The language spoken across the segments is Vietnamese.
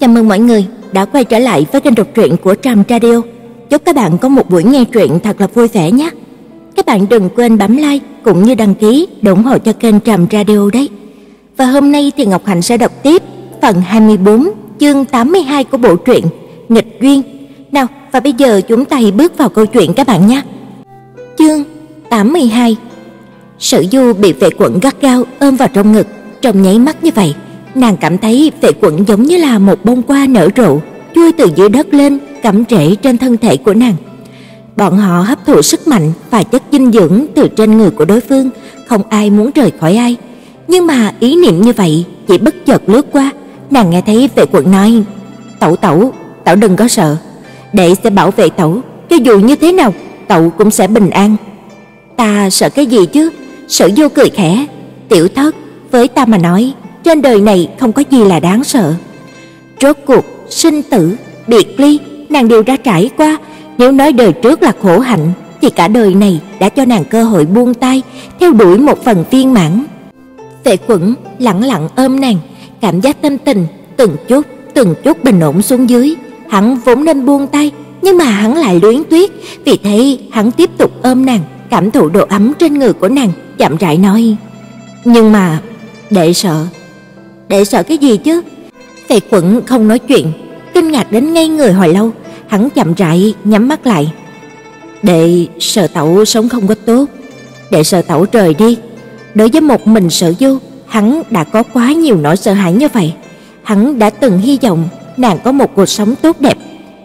Chào mừng mọi người đã quay trở lại với kênh đọc truyện của Trầm Radio. Chúc các bạn có một buổi nghe truyện thật là vui vẻ nhé. Các bạn đừng quên bấm like cũng như đăng ký để ủng hộ cho kênh Trầm Radio đấy. Và hôm nay thì Ngọc Hạnh sẽ đọc tiếp phần 24, chương 82 của bộ truyện Nghịch duyên. Nào, và bây giờ chúng ta hãy bước vào câu chuyện các bạn nhé. Chương 82. Sử Du bị vệ quận gắt gao ôm vào trong ngực, trong nháy mắt như vậy, nàng cảm thấy vệ quẩn giống như là một bông hoa nở rộ, chui từ dưới đất lên, cắm rễ trên thân thể của nàng. Bọn họ hấp thụ sức mạnh và chất dinh dưỡng từ trên người của đối phương, không ai muốn rời khỏi ai. Nhưng mà ý niệm như vậy chỉ bất chợt lướt qua, nàng nghe thấy vệ quận nói: "Tẩu tẩu, tẩu đừng có sợ, đệ sẽ bảo vệ tẩu, cho dù như thế nào, tẩu cũng sẽ bình an." "Ta sợ cái gì chứ?" Sở Du cười khẽ, "Tiểu thất, với ta mà nói, trên đời này không có gì là đáng sợ. Rốt cuộc sinh tử, biệt ly, nàng đều đã trải qua, nếu nói đời trước là khổ hạnh thì cả đời này đã cho nàng cơ hội buông tay, theo đuổi một phần viên mãn. Vệ Quẩn lặng lặng ôm nàng, cảm giác tâm tình từng chút từng chút bình ổn xuống dưới, hắn vốn nên buông tay, nhưng mà hắn lại luyến tiếc, vì thế hắn tiếp tục ôm nàng, cảm thụ độ ấm trên người của nàng, chậm rãi nói: "Nhưng mà đệ sợ." Để sợ cái gì chứ?" Tề Quẩn không nói chuyện, kinh ngạc đến ngây người hồi lâu, hắn chậm rãi nhắm mắt lại. "Đệ sợ tẩu sống không có tốt, đệ sợ tẩu rời đi." Đối với một mình Sở Du, hắn đã có quá nhiều nỗi sợ hãi như vậy. Hắn đã từng hy vọng nàng có một cuộc sống tốt đẹp.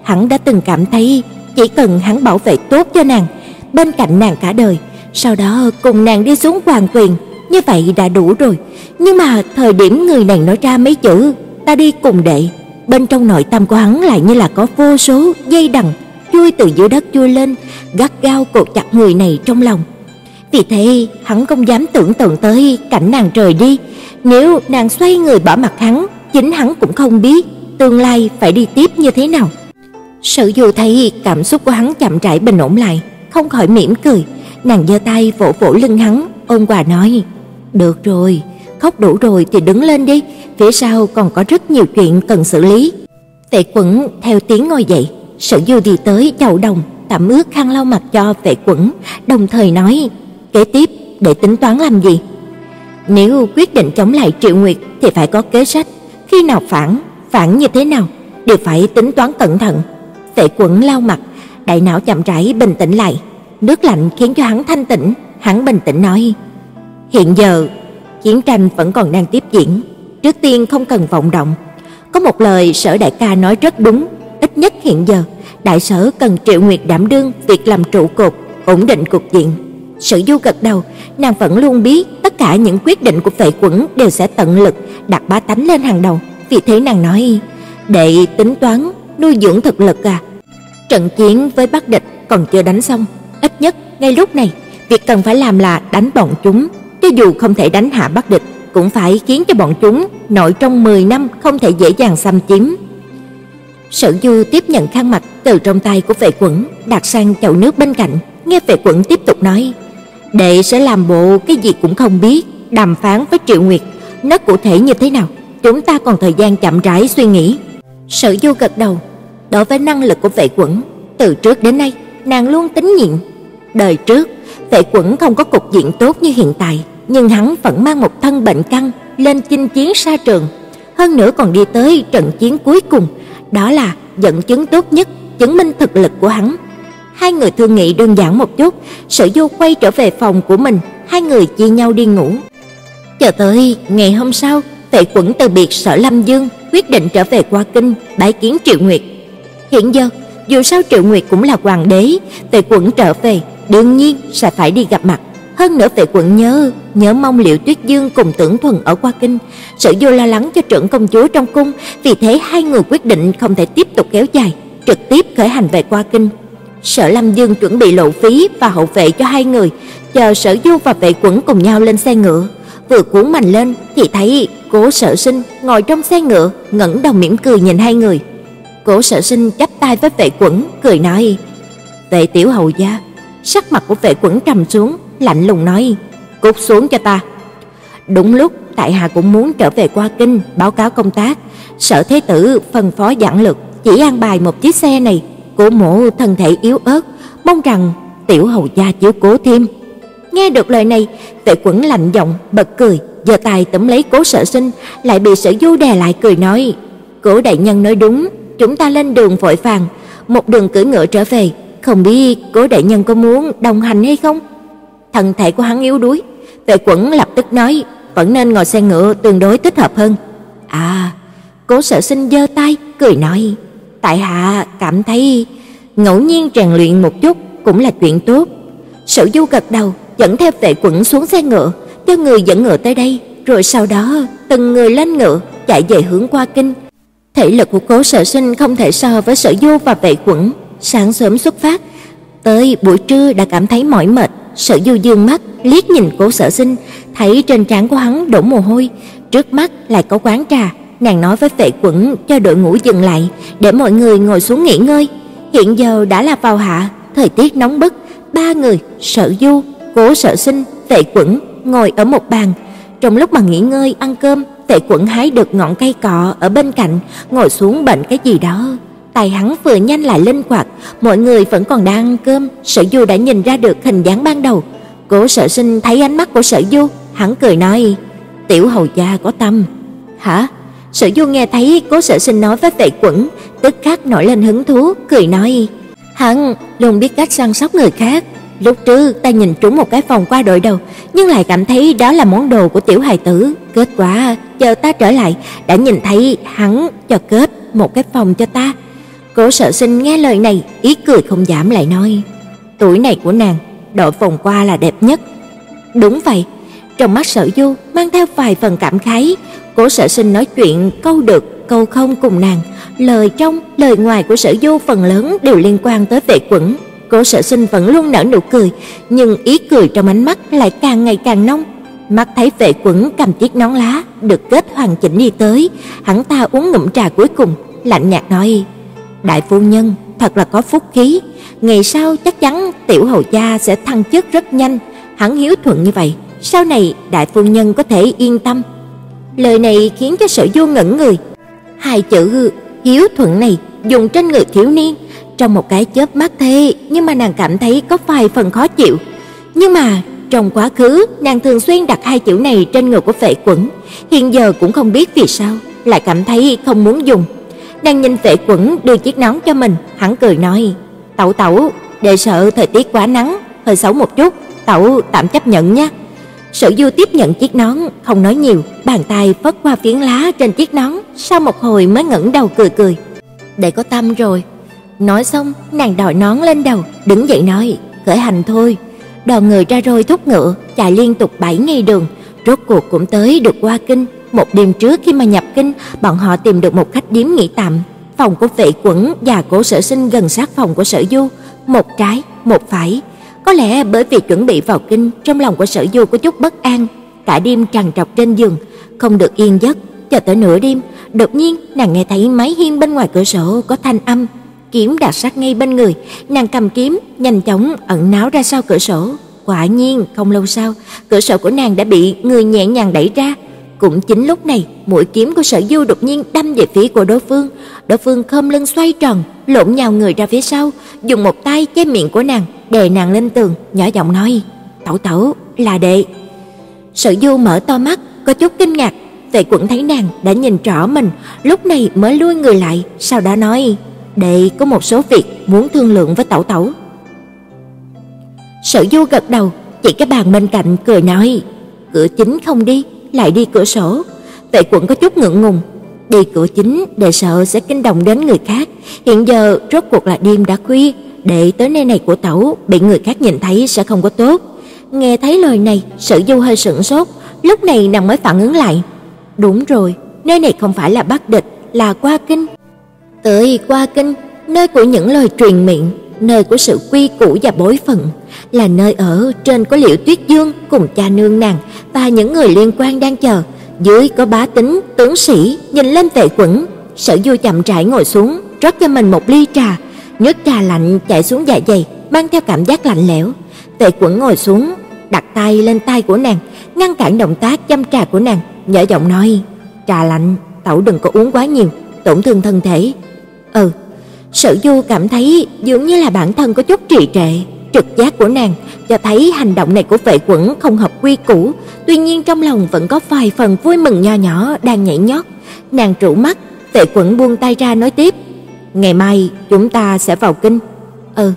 Hắn đã từng cảm thấy chỉ cần hắn bảo vệ tốt cho nàng, bên cạnh nàng cả đời, sau đó cùng nàng đi xuống hoàng quyền, như vậy đã đủ rồi. Nhưng mà thời điểm người này nói ra mấy chữ ta đi cùng đệ, bên trong nội tâm của hắn lại như là có vô số dây đằng chui từ dưới đất chui lên, gắt gao cột chặt người này trong lòng. Vì thế, hắn không dám tưởng tượng tới cảnh nàng rời đi, nếu nàng xoay người bỏ mặt hắn, chính hắn cũng không biết tương lai phải đi tiếp như thế nào. Sở dù thấy cảm xúc của hắn chậm rãi bình ổn lại, không khỏi mỉm cười, nàng giơ tay vỗ vỗ lưng hắn, ôn hòa nói: "Được rồi, khóc đủ rồi thì đứng lên đi, phía sau còn có rất nhiều chuyện cần xử lý." Tệ Quẩn theo tiếng ngồi dậy, Sử Du đi tới chậu đồng, tạm ướt khăn lau mặt cho Vệ Quẩn, đồng thời nói: "Kế tiếp để tính toán làm gì?" Nếu quyết định chống lại Triệu Nguyệt thì phải có kế sách, khi nào phản, phản như thế nào, đều phải tính toán cẩn thận. Tệ Quẩn lau mặt, đại não chậm rãi bình tĩnh lại, nước lạnh khiến cho hắn thanh tĩnh, hắn bình tĩnh nói: "Hiện giờ chiến tranh vẫn còn đang tiếp diễn, trước tiên không cần vọng động. Có một lời Sở đại ca nói rất đúng, ít nhất hiện giờ, đại sở cần Triệu Nguyệt đảm đương việc làm trụ cột, ổn định cục diện." Sở Du gật đầu, nàng vẫn luôn biết tất cả những quyết định của Vệ Quẩn đều sẽ tận lực đặt bá tánh lên hàng đầu, vì thế nàng nói: "Đệ tính toán nuôi dưỡng thực lực à? Trận chiến với Bắc địch còn chưa đánh xong, ít nhất ngay lúc này, việc cần phải làm là đánh bọn chúng, cho dù không thể đánh hạ Bắc địch, cũng phải khiến cho bọn chúng nội trong 10 năm không thể dễ dàng xâm chiếm." Sở Du tiếp nhận khăn mặt từ trong tay của Vệ Quẩn, đặt sang chậu nước bên cạnh, nghe Vệ Quẩn tiếp tục nói: "Đệ sẽ làm bộ cái gì cũng không biết, đàm phán với Triệu Nguyệt, nó cụ thể như thế nào, chúng ta còn thời gian chậm rãi suy nghĩ." Sở Du gật đầu, đối với năng lực của Vệ Quẩn, từ trước đến nay nàng luôn tín nhiệm. Đời trước, Vệ Quẩn không có cục diện tốt như hiện tại, nhưng hắn vẫn mang một thân bệnh căn lên chinh chiến xa trường, hơn nữa còn đi tới trận chiến cuối cùng, đó là dẫn chứng tốt nhất chứng minh thực lực của hắn. Hai người thương nghị đơn giản một chút, Sở Du quay trở về phòng của mình, hai người chia nhau đi ngủ. Chờ tới ngày hôm sau, Tệ Quẩn từ biệt Sở Lâm Dương, quyết định trở về qua kinh bái kiến Triệu Nguyệt. Hiện giờ, dù sao Triệu Nguyệt cũng là hoàng đế, tề Quẩn trở về, đương nhiên sẽ phải đi gặp mặt. Hơn nữa Vệ quận nhớ, nhớ mong Liệu Tuyết Dương cùng Tưởng Thuần ở qua kinh, Sở Du lo lắng cho trưởng công chúa trong cung, vì thế hai người quyết định không thể tiếp tục kéo dài, trực tiếp khởi hành về qua kinh. Sở Lâm Dương chuẩn bị lộ phí và hậu vệ cho hai người, chờ Sở Du và Vệ Quẩn cùng nhau lên xe ngựa. Vừa cuốn mành lên thì thấy Cố Sở Sinh ngồi trong xe ngựa, ngẩng đầu mỉm cười nhìn hai người. Cố Sở Sinh chắp tay với Vệ Quẩn, cười nói: "Vệ tiểu hầu gia." Sắc mặt của Vệ Quẩn trầm xuống, lạnh lùng nói: "Cút xuống cho ta." Đúng lúc tại hạ cũng muốn trở về qua kinh báo cáo công tác. Sở thế tử phân phó giảng lực, chỉ an bài một chiếc xe này, của mộ thân thể yếu ớt, mong rằng tiểu hầu gia chiếu cố thêm. Nghe được lời này, Vệ Quẩn lạnh giọng bật cười, giơ tay túm lấy Cố Sở Sinh, lại bị Sở Du đè lại cười nói: "Cố đại nhân nói đúng, chúng ta lên đường vội vàng, một đường cưỡi ngựa trở về, không biết Cố đại nhân có muốn đồng hành hay không?" Thân thể của hắn yếu đuối, Vệ Quẩn lập tức nói: "Vẫn nên ngồi xe ngựa tương đối thích hợp hơn." À, Cố Sở Sinh giơ tay cười nói: "Tại hạ cảm thấy ngẫu nhiên rèn luyện một chút cũng là chuyện tốt." Sở Du gật đầu, dẫn theo Vệ Quẩn xuống xe ngựa, cho người dẫn ngựa tới đây, rồi sau đó từng người lên ngựa chạy về hướng qua kinh. Thể lực của Cố Sở Sinh không thể so với Sở Du và Vệ Quẩn, sáng sớm xuất phát, tới buổi trưa đã cảm thấy mỏi mệt, Sở Du dương mắt liếc nhìn Cố Sở Sinh, thấy trên trán của hắn đổ mồ hôi, trước mắt lại có quán trà, nàng nói với Vệ Quẩn cho đội ngũ dừng lại, để mọi người ngồi xuống nghỉ ngơi. Hiện giờ đã là vào hạ, thời tiết nóng bức, ba người, Sở Du, Cố Sở Sinh, Vệ Quẩn ngồi ở một bàn. Trong lúc mà nghỉ ngơi ăn cơm, Vệ Quẩn hái được ngọn cây cọ ở bên cạnh, ngồi xuống bệnh cái gì đó. Tay hắn vừa nhanh lại linh hoạt, mọi người vẫn còn đang ăn cơm, Sở Du đã nhìn ra được hình dáng ban đầu. Cố Sở Sinh thấy ánh mắt của Sở Du, hắn cười nói: "Tiểu hầu gia có tâm." "Hả?" Sở Du nghe thấy Cố Sở Sinh nói với Vệ Quẩn, tức khắc nổi lên hứng thú, cười nói: "Hắn luôn biết cách săn sóc người khác, Lúc trước ta nhìn trúng một cái phòng qua đội đầu, nhưng lại cảm thấy đó là món đồ của tiểu hài tử, kết quả chờ ta trở lại đã nhìn thấy hắn cho kết một cái phòng cho ta. Cố Sở Sinh nghe lời này, ý cười không giảm lại nói: "Tuổi này của nàng, đội vòng qua là đẹp nhất." Đúng vậy, trong mắt Sở Du mang theo vài phần cảm khái, Cố Sở Sinh nói chuyện câu được, câu không cùng nàng, lời trong, lời ngoài của Sở Du phần lớn đều liên quan tới Vệ Quẩn, Cố Sở Sinh vẫn luôn nở nụ cười, nhưng ý cười trong ánh mắt lại càng ngày càng nông. Mắt thấy Vệ Quẩn cầm chiếc nón lá được kết hoàn chỉnh đi tới, hắn ta uống ngụm trà cuối cùng, lạnh nhạt nói: "Đại phu nhân, thật là có phúc khí, ngày sau chắc chắn tiểu hầu gia sẽ thăng chức rất nhanh, hắn hiếu thuận như vậy, sau này đại phu nhân có thể yên tâm." Lời này khiến cho Sở Du ngẩn người. Hai chữ hiếu thuận này dùng trên người thiếu niên trong một cái chớp mắt thế, nhưng mà nàng cảm thấy có vài phần khó chịu. Nhưng mà trong quá khứ, nàng thường xuyên đặt hai chữ này trên người của Phệ Quẩn, hiện giờ cũng không biết vì sao lại cảm thấy không muốn dùng đang nhìn vệ Quẩn đưa chiếc nón cho mình, hắn cười nói: "Tẩu tẩu, để sợ thời tiết quá nắng, hơi xấu một chút, tẩu tạm chấp nhận nhé." Sở Du tiếp nhận chiếc nón, không nói nhiều, bàn tay phất qua phiến lá trên chiếc nón, sau một hồi mới ngẩng đầu cười cười. để có tâm rồi." Nói xong, nàng đội nón lên đầu, đứng dậy nói, khởi hành thôi. Đoàn người ra rồi thúc ngựa, chạy liên tục 7 ngày đường, rốt cuộc cũng tới được qua kinh. Một đêm trước khi mà nhập kinh, bọn họ tìm được một khách điếm nghỉ tạm. Phòng của vệ quẩn và cố sở sinh gần sát phòng của sở du, một trái, một phải. Có lẽ bởi vì chuẩn bị vào kinh, trong lòng của sở du có chút bất an, cả đêm trằn trọc trên giường, không được yên giấc. Cho tới nửa đêm, đột nhiên nàng nghe thấy máy hiên bên ngoài cửa sổ có thanh âm kiếm đặt sát ngay bên người, nàng cầm kiếm nhanh chóng ẩn náu ra sau cửa sổ. Quả nhiên, không lâu sau, cửa sổ của nàng đã bị người nhẹ nhàng đẩy ra. Cũng chính lúc này, mũi kiếm của Sở Du đột nhiên đâm về phía của đối phương. Đối phương khom lưng xoay tròn, lộn nhào người ra phía sau, dùng một tay che miệng của nàng, đè nàng lên tường, nhỏ giọng nói: "Tẩu tẩu, là đệ." Sở Du mở to mắt, có chút kinh ngạc, Vệ Quẩn thấy nàng đã nhìn rõ mình, lúc này mới lui người lại, sau đó nói: đệ có một số việc muốn thương lượng với tẩu tẩu. Sở Du gật đầu, chỉ cái bàn bên cạnh cười nói, cửa chính không đi, lại đi cửa sổ. Tệ quận có chút ngượng ngùng, đi cửa chính để sợ sẽ kinh động đến người khác. Hiện giờ rốt cuộc là đêm đã khuya, để tới nơi này của tẩu bị người khác nhìn thấy sẽ không có tốt. Nghe thấy lời này, Sở Du hơi sững sốt, lúc này nàng mới phản ứng lại. Đúng rồi, nơi này không phải là Bắc Địch, là Qua Kinh. Tới qua kinh, nơi của những lời truyền miệng, nơi của sự quy củ và bối phận, là nơi ở trên có Liễu Tuyết Dương cùng cha nương nàng và những người liên quan đang chờ, dưới có bá tính, tướng sĩ nhìn lên vệ quẩn. Sở Du chậm rãi ngồi xuống, rót cho mình một ly trà, nước trà lạnh chảy xuống dạ dày, mang theo cảm giác lạnh lẽo. Vệ quẩn ngồi xuống, đặt tay lên tay của nàng, ngăn cản động tác châm trà của nàng, nhỏ giọng nói, "Trà lạnh, tẩu đừng có uống quá nhiều, tổn thương thân thể." "Ừ." Sở Du cảm thấy dường như là bản thân có chút trì trệ, trực giác của nàng cho thấy hành động này của Vệ Quẩn không hợp quy củ, tuy nhiên trong lòng vẫn có vài phần vui mừng nho nhỏ đang nhảy nhót. Nàng trụ mắt, Vệ Quẩn buông tay ra nói tiếp, "Ngày mai chúng ta sẽ vào kinh." "Ừ."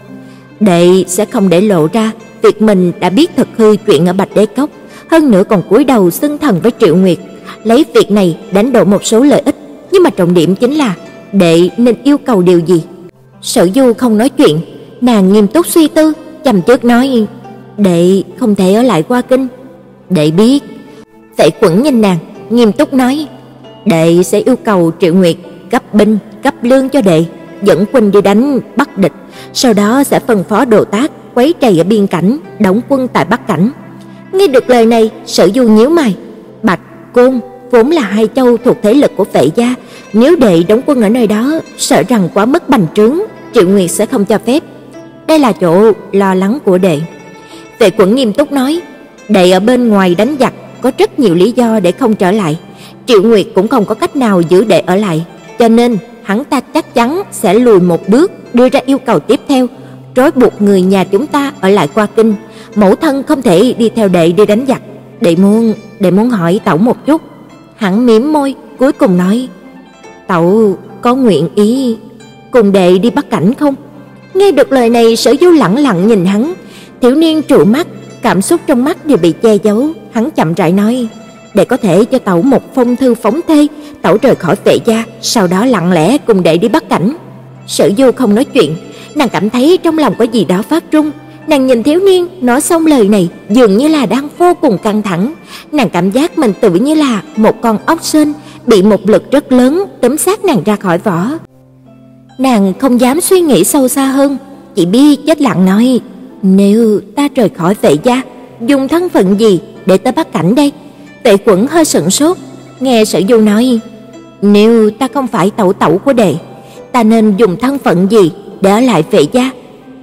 Đệ sẽ không để lộ ra việc mình đã biết thật hư chuyện ở Bạch Đế Cốc, hơn nữa còn cúi đầu xưng thần với Triệu Nguyệt, lấy việc này đánh đổi một số lợi ích, nhưng mà trọng điểm chính là đệ nên yêu cầu điều gì. Sở Du không nói chuyện, nàng nghiêm túc suy tư, trầm trước nói: "Đệ không thể ở lại qua kinh." "Đệ biết." Tệ Quẩn nhìn nàng, nghiêm túc nói: "Đệ sẽ yêu cầu Triệu Nguyệt cấp binh, cấp lương cho đệ, dẫn quân đi đánh Bắc địch, sau đó sẽ phân phó đồ tác quấy trầy ở biên cảnh, đóng quân tại Bắc cảnh." Nghe được lời này, Sở Du nhíu mày, Bạch, Côn vốn là hai châu thuộc thế lực của Vệ gia, nếu đệ đóng quân ở nơi đó, sợ rằng quá mất bành trướng, Triệu Nguyệt sẽ không cho phép. Đây là chỗ lo lắng của đệ. Vệ Quẩn nghiêm túc nói, đệ ở bên ngoài đánh giặc có rất nhiều lý do để không trở lại. Triệu Nguyệt cũng không có cách nào giữ đệ ở lại, cho nên hắn ta chắc chắn sẽ lùi một bước, đưa ra yêu cầu tiếp theo, trói buộc người nhà chúng ta ở lại qua kinh. Mẫu thân không thể đi theo đệ đi đánh giặc. Đệ muốn, đệ muốn hỏi tẩu một chút. Hắn mím môi, cuối cùng nói: "Tẩu có nguyện ý cùng đệ đi bắt cảnh không?" Nghe được lời này, Sở Du lặng lặng nhìn hắn, thiếu niên trụ mắt, cảm xúc trong mắt đều bị che giấu, hắn chậm rãi nói: "Đệ có thể cho tẩu một phong thư phóng thê, tẩu rời khỏi vệ gia, sau đó lặng lẽ cùng đệ đi bắt cảnh." Sở Du không nói chuyện, nàng cảm thấy trong lòng có gì đó phát run, Nàng nhìn thiếu niên nói xong lời này, dường như là đang vô cùng căng thẳng. Nàng cảm giác mình tự như là một con ốc sên bị một lực rất lớn tấm sát nàng ra khỏi vỏ. Nàng không dám suy nghĩ sâu xa hơn, chỉ biết chết lặng nói: "Nếu ta rời khỏi vệ gia, dùng thân phận gì để tới bắt cảnh đây?" tệ Quẩn hơi sững sốt, nghe Sở Du nói: "Nếu ta không phải tẩu tẩu của đệ, ta nên dùng thân phận gì để ở lại vệ gia?"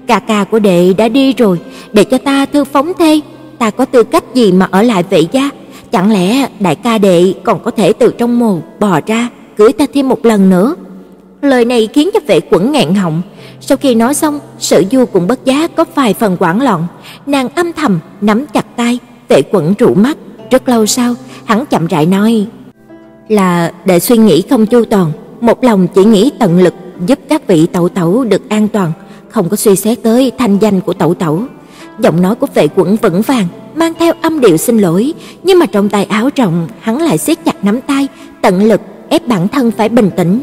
Ca ca của đệ đã đi rồi, để cho ta thư phóng thê, ta có tư cách gì mà ở lại vệ gia? Chẳng lẽ đại ca đệ còn có thể từ trong mồ bò ra, cưới ta thêm một lần nữa? Lời này khiến cho vệ quẩn ngẹn họng. Sau khi nói xong, Sở Du cũng bất giác có vài phần hoảng loạn, nàng âm thầm nắm chặt tay, vệ quẩn trụ mắt, rất lâu sau, hắn chậm rãi nói: "Là để suy nghĩ không chu toàn, một lòng chỉ nghĩ tận lực giúp các vị tẩu tẩu được an toàn." không có suy xét tới thanh danh của tẩu tẩu. Giọng nói của vệ quẩn vững vàng, mang theo âm điệu xin lỗi, nhưng mà trong tay áo rộng, hắn lại siết chặt nắm tay, tận lực ép bản thân phải bình tĩnh.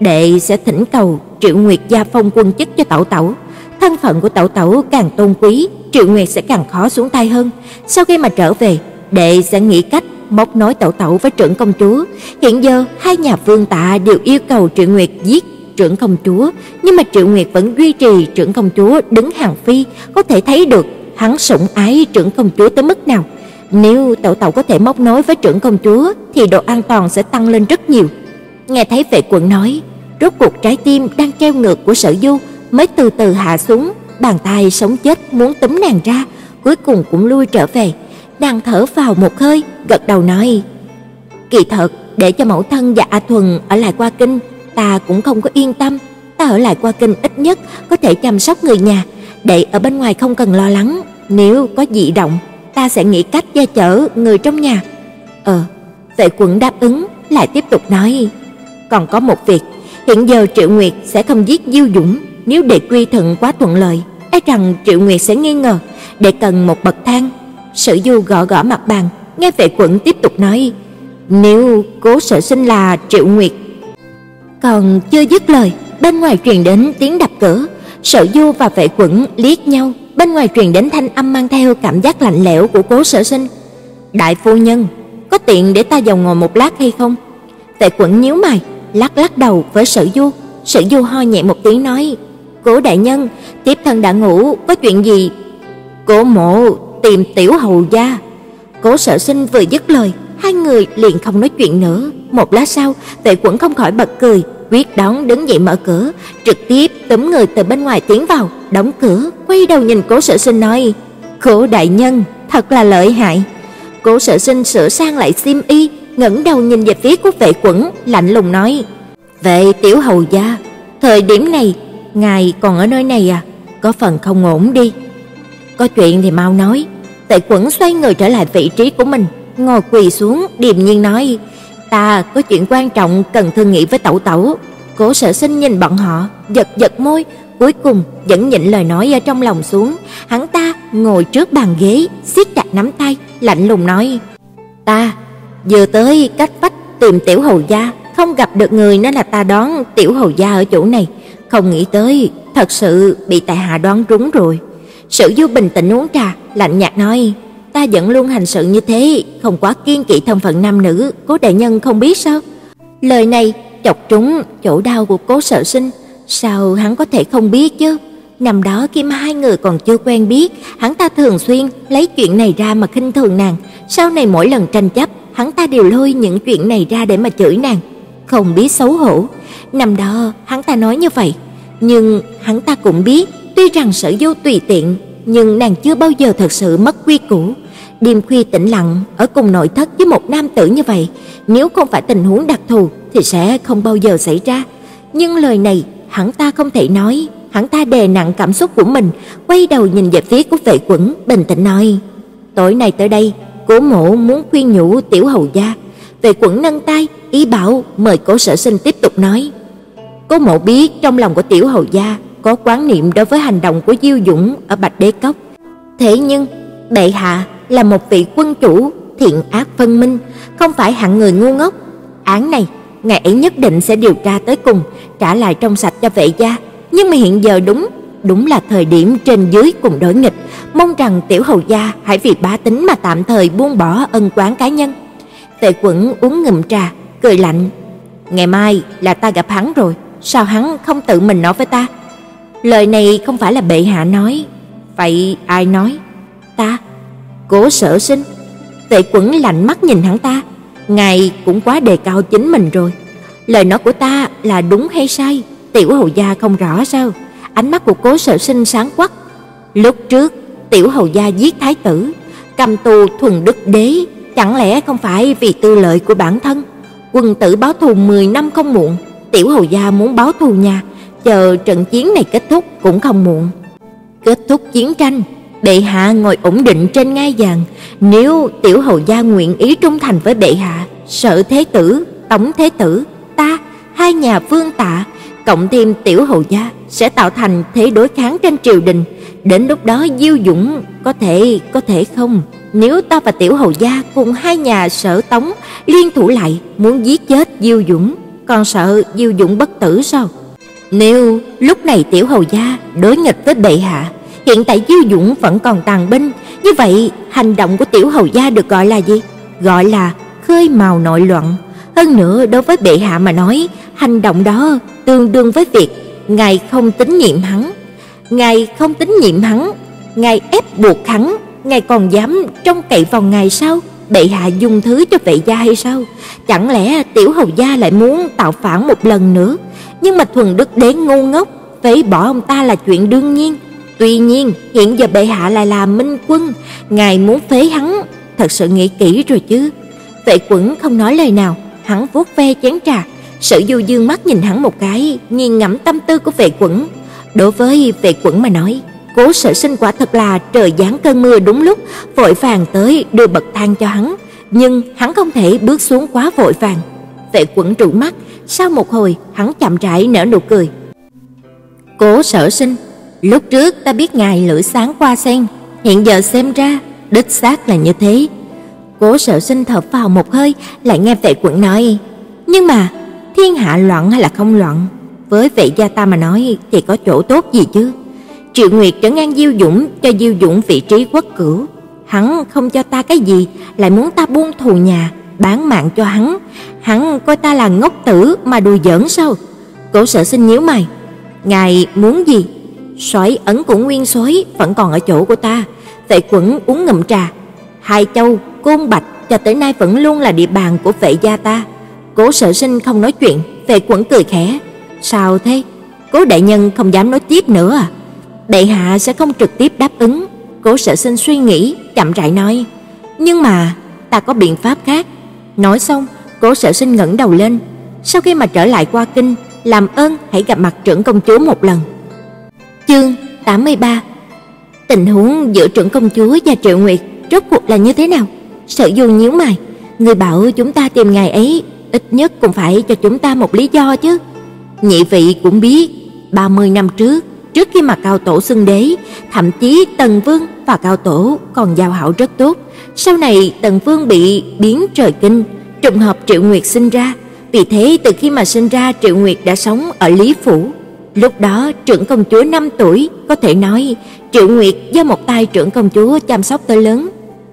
Đệ sẽ thỉnh cầu Triệu Nguyệt gia phong quân chức cho tẩu tẩu. Thân phận của tẩu tẩu càng tôn quý, Triệu Nguyệt sẽ càng khó xuống tay hơn. Sau khi mà trở về, đệ sẽ nghĩ cách móc nối tẩu tẩu với trưởng công chúa. Hiện giờ hai nhà vương tạ đều yêu cầu Triệu Nguyệt giết trưởng công chúa, nhưng mà Triệu Nguyệt vẫn duy trì trưởng công chúa đứng hàng phi, có thể thấy được hắn sủng ái trưởng công chúa tới mức nào. Nếu tẩu tẩu có thể móc nối với trưởng công chúa thì độ an toàn sẽ tăng lên rất nhiều. Nghe thấy vệ quận nói, rốt cuộc trái tim đang treo ngược của Sở Du mới từ từ hạ xuống, bàn tay sống chết muốn túm nàng ra, cuối cùng cũng lui trở về. Nàng thở vào một hơi, gật đầu nói: "Kỳ thật, để cho mẫu thân và A Thuần ở lại qua kinh ta cũng không có yên tâm, ta ở lại qua kinh ít nhất có thể chăm sóc người nhà, đệ ở bên ngoài không cần lo lắng, nếu có dị động, ta sẽ nghĩ cách che chở người trong nhà." Ờ, Vệ Quẩn đáp ứng, lại tiếp tục nói: "Còn có một việc, hiện giờ Triệu Nguyệt sẽ không giết Diêu Dũng, nếu để quy thuận quá thuận lợi, e rằng Triệu Nguyệt sẽ nghi ngờ, để cần một bậc thang." Sử Du gõ gõ mặt bàn, nghe Vệ Quẩn tiếp tục nói: "Nếu Cố Sở Sinh là Triệu Nguyệt. Còn chưa dứt lời, bên ngoài truyền đến tiếng đập cửa, Sở Du và Vệ Quẩn liếc nhau, bên ngoài truyền đến thanh âm mang theo cảm giác lạnh lẽo của Cố Sở Sinh. "Đại phu nhân, có tiện để ta vào ngồi một lát hay không?" Vệ Quẩn nhíu mày, lắc lắc đầu với Sở Du. Sở Du ho nhẹ một tiếng nói: "Cố đại nhân, tiếp thân đã ngủ, có chuyện gì?" "Cố Mộ tìm tiểu hầu gia." Cố Sở Sinh vừa dứt lời, hai người liền không nói chuyện nữa. Một lát sau, Vệ Quẩn không khỏi bật cười, quyết đoán đứng dậy mở cửa, trực tiếp túm người từ bên ngoài tiến vào, đóng cửa, quay đầu nhìn Cố Sở Sinh nói: "Cố đại nhân, thật là lợi hại." Cố Sở Sinh sửa sang lại xiêm y, ngẩng đầu nhìn về phía của vệ quẩn, lạnh lùng nói: "Vệ tiểu hầu gia, thời điểm này ngài còn ở nơi này à? Có phần không ổn đi." "Có chuyện thì mau nói." Vệ quẩn xoay người trở lại vị trí của mình, ngồi quỳ xuống, điềm nhiên nói: "Ta có chuyện quan trọng cần thương nghị với tẩu tẩu." Cố Sở Sinh nhìn bọn họ, giật giật môi, cuối cùng vẫn nhịn lời nói ở trong lòng xuống. Hắn ta ngồi trước bàn ghế, siết chặt nắm tay, lạnh lùng nói: "Ta vừa tới cách vách tìm tiểu hầu gia, không gặp được người nên là ta đoán tiểu hầu gia ở chỗ này, không nghĩ tới thật sự bị tại hạ đoán trúng rồi." Sử Du bình tĩnh uống trà, lạnh nhạt nói: "Ta vẫn luôn hành sự như thế, không quá kiên kỵ thân phận nam nữ, Cố đại nhân không biết sao?" Lời này chọc trúng chỗ đau của Cố Sở Sinh, sao hắn có thể không biết chứ? Năm đó khi mà hai người còn chưa quen biết, hắn ta thường xuyên lấy chuyện này ra mà khinh thường nàng, sau này mỗi lần tranh chấp, hắn ta đều lôi những chuyện này ra để mà chửi nàng, không biết xấu hổ. Năm đó hắn ta nói như vậy, nhưng hắn ta cũng biết, tuy rằng Sở Du tùy tiện, nhưng nàng chưa bao giờ thật sự mất quy củ. Đêm khuya tĩnh lặng ở cùng nội thất với một nam tử như vậy, nếu không phải tình huống đặc thù thì sẽ không bao giờ xảy ra. Nhưng lời này hắn ta không thể nói, hắn ta đè nặng cảm xúc của mình, quay đầu nhìn về phía của vệ quẩn, bình tĩnh nói: "Tối nay tới đây, Cố Mộ muốn khuyên nhủ tiểu hầu gia." Vệ quẩn nâng tay, ý bảo mời Cố Sở Sinh tiếp tục nói: "Cố Mộ biết trong lòng của tiểu hầu gia có quán niệm đối với hành động của Diêu Dũng ở Bạch Đế Cốc. Thế nhưng, bệ hạ là một vị quân chủ thiện ác phân minh, không phải hạng người ngu ngốc. Án này, ngài ấy nhất định sẽ điều tra tới cùng, trả lại trong sạch cho vệ gia, nhưng mà hiện giờ đúng, đúng là thời điểm trên dưới cùng đối nghịch, mong rằng tiểu hầu gia hãy vì bá tính mà tạm thời buông bỏ ân oán cá nhân. tề Quẩn uống ngụm trà, cười lạnh, "Ngày mai là ta gặp hắn rồi, sao hắn không tự mình nói với ta?" Lời này không phải là bệ hạ nói, vậy ai nói? Ta. Cố Sở Sinh. Tệ Quẩn lạnh mắt nhìn hắn ta, ngài cũng quá đề cao chính mình rồi. Lời nói của ta là đúng hay sai? Tiểu hầu gia không rõ sao? Ánh mắt của Cố Sở Sinh sáng quắc. Lúc trước, tiểu hầu gia giết thái tử, cầm tù thuần đức đế, chẳng lẽ không phải vì tư lợi của bản thân? Quân tử báo thù 10 năm không muộn, tiểu hầu gia muốn báo thù nhà, chờ trận chiến này kết thúc cũng không muộn. Kết thúc chiến tranh, bệ hạ ngồi ổn định trên ngai vàng, nếu tiểu hầu gia nguyện ý trung thành với bệ hạ, sở thế tử, tổng thế tử, ta, hai nhà vương tạ, cộng thêm tiểu hầu gia sẽ tạo thành thế đối kháng trên triều đình, đến lúc đó Diêu Dũng có thể có thể không, nếu ta và tiểu hầu gia cùng hai nhà sở tống liên thủ lại muốn giết chết Diêu Dũng, còn sợ Diêu Dũng bất tử sao? Nếu lúc này tiểu hầu gia đối nghịch với bệ hạ, hiện tại Diêu Dũng vẫn còn tàn binh, như vậy hành động của tiểu hầu gia được gọi là gì? Gọi là khơi mào nội loạn. Hơn nữa đối với bệ hạ mà nói, hành động đó tương đương với việc ngài không tín nhiệm hắn. Ngài không tín nhiệm hắn, ngài ép buộc hắn, ngài còn dám trông cậy vào ngài sao? Bệ hạ dung thứ cho vệ gia hay sao? Chẳng lẽ tiểu hầu gia lại muốn tạo phản một lần nữa? Nhưng mà thuần đức đế ngu ngốc, phế bỏ ông ta là chuyện đương nhiên. Tuy nhiên, hiện giờ bệ hạ lại là minh quân, ngài muốn phế hắn, thật sự nghĩ kỹ rồi chứ. Vệ Quẩn không nói lời nào, hắn vuốt ve chén trà, Sử Du dương mắt nhìn hắn một cái, nghiền ngẫm tâm tư của Vệ Quẩn. Đối với Vệ Quẩn mà nói, Cố Sở Sinh quả thật là trời giáng cơn mưa đúng lúc, vội vàng tới đưa bậc thang cho hắn, nhưng hắn không thể bước xuống quá vội vàng. Vệ Quẩn trụ mắt, sau một hồi, hắn chậm rãi nở nụ cười. Cố Sở Sinh, lúc trước ta biết ngài lưỡi sáng qua sen, hiện giờ xem ra đích xác là như thế. Cố Sở Sinh thở vào một hơi, lại nghe Vệ quận nói: "Nhưng mà thiên hạ loạn hay là không loạn, với vệ gia ta mà nói thì có chỗ tốt gì chứ?" Triệu Nguyệt trấn an Diêu Dũng cho Diêu Dũng vị trí quốc cửu, hắn không cho ta cái gì, lại muốn ta buông thù nhà, bán mạng cho hắn, hắn coi ta là ngốc tử mà đùa giỡn sao? Cố Sở Sinh nhíu mày, ngài muốn gì? Sói ấn của Nguyên Soái vẫn còn ở chỗ của ta. Vệ Quẩn uống ngụm trà, Hai Châu, Côn Bạch cho tới nay vẫn luôn là địa bàn của vệ gia ta. Cố Sở Sinh không nói chuyện, Vệ Quẩn cười khẽ, "Sao thế? Cố đại nhân không dám nói tiếp nữa à?" đại hạ sẽ không trực tiếp đáp ứng, Cố Sở Sinh suy nghĩ, chậm rãi nói, "Nhưng mà ta có biện pháp khác." Nói xong, Cố Sở Sinh ngẩng đầu lên, sau khi mà trở lại qua kinh, làm ơn hãy gặp mặt trưởng công chúa một lần. Chương 83 Tình huống giữa trưởng công chúa và Triệu Nguyệt rốt cuộc là như thế nào? Sở Du nhíu mày, người bảo chúng ta tìm ngài ấy, ít nhất cũng phải cho chúng ta một lý do chứ. Nhị vị cũng biết, 30 năm trước, trước khi mà Cao Tổ xưng đế, thậm chí Tần Vương và Cao Tổ còn giao hảo rất tốt. Sau này Tần Vương bị biến trời kinh, trùng hợp Triệu Nguyệt sinh ra, vì thế từ khi mà sinh ra Triệu Nguyệt đã sống ở Lý phủ. Lúc đó trưởng công chúa 5 tuổi, có thể nói Triệu Nguyệt do một tay trưởng công chúa chăm sóc tới lớn.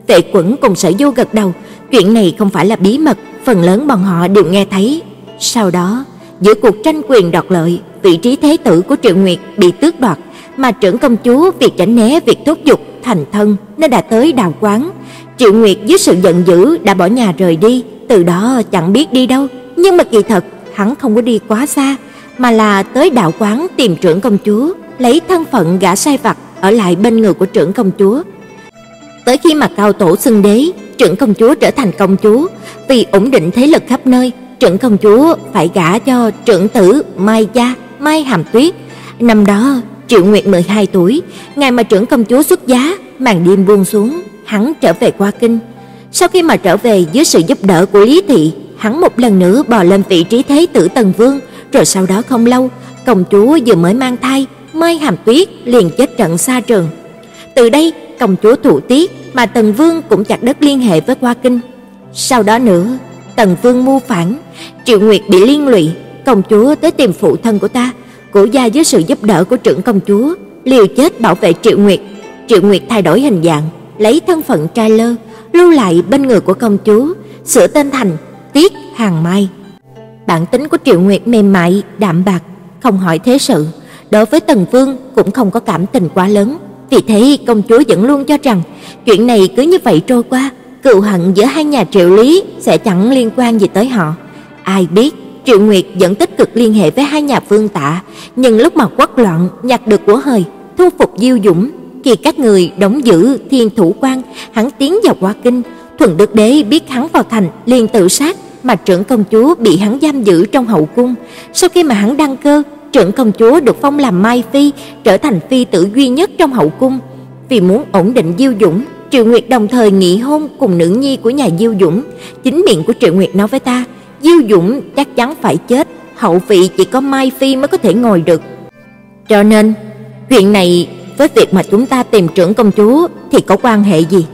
tệ Quẩn cùng Sở Du gật đầu, chuyện này không phải là bí mật, phần lớn bọn họ đều nghe thấy. Sau đó, giữa cuộc tranh quyền đoạt lợi, vị trí thế tử của Triệu Nguyệt bị tước đoạt, mà trưởng công chúa vì tránh né việc thúc giục thành thân nên đã tới đào quán. Triệu Nguyệt dưới sự giận dữ đã bỏ nhà rời đi, từ đó chẳng biết đi đâu, nhưng mà kỳ thật hắn không có đi quá xa, mà là tới đạo quán tìm trưởng công chúa, lấy thân phận gã sai vặt ở lại bên người của trưởng công chúa. Tới khi mà cao tổ xưng đế, trưởng công chúa trở thành công chúa, vì ổn định thế lực khắp nơi, trưởng công chúa phải gả cho trưởng tử Mai Gia, Mai Hàm Tuyết. Năm đó, Triệu Nguyệt 12 tuổi, ngày mà trưởng công chúa xuất giá, màn đêm buông xuống, hắn trở về qua kinh. Sau khi mà trở về dưới sự giúp đỡ của Lý thị, hắn một lần nữa bò lên vị trí thế tử Tần Vương, rồi sau đó không lâu, công chúa vừa mới mang thai, Mai Hàm Tuyết liền chết trận xa trường. Từ đây, công chúa thụ tiết mà Tần Vương cũng chặt đứt liên hệ với Hoa Kinh. Sau đó nữa, Tần Vương mưu phản, Triệu Nguyệt bị liên lụy, công chúa tới tìm phụ thân của ta, cổ gia dưới sự giúp đỡ của trưởng công chúa, liều chết bảo vệ Triệu Nguyệt. Triệu Nguyệt thay đổi hình dạng, lấy thân phận trai lơ, lưu lại bên người của công chúa, sửa tên thành Tiết Hàng Mai. Bản tính của Triệu Nguyệt mềm mại, đạm bạc, không hỏi thế sự, đối với Tần Vương cũng không có cảm tình quá lớn, vì thế công chúa vẫn luôn cho rằng chuyện này cứ như vậy trôi qua, cựu hận giữa hai nhà Triệu Lý sẽ chẳng liên quan gì tới họ. Ai biết Triệu Nguyệt vẫn tích cực liên hệ với hai nhà Vương Tạ, nhưng lúc mà quốc loạn nhặt được của hời, thu phục Diêu Dũng, khi các người đóng giữ Thiên Thủ Quan, hắn tiến vào Hoa Kinh, Thuần Đức Đế biết hắn vào thành liền tự sát, mà trưởng công chúa bị hắn giam giữ trong hậu cung. Sau khi mà hắn đăng cơ, trưởng công chúa được phong làm mai phi, trở thành phi tử duy nhất trong hậu cung. Vì muốn ổn định Diêu Dũng, Triệu Nguyệt đồng thời nghị hôn cùng nữ nhi của nhà Diêu Dũng. Chính miệng của Triệu Nguyệt nói với ta, Diêu Dũng chắc chắn phải chết, hậu vị chỉ có Mai phi mới có thể ngồi được. Cho nên, chuyện này với việc mà chúng ta tìm trưởng công chúa thì có quan hệ gì?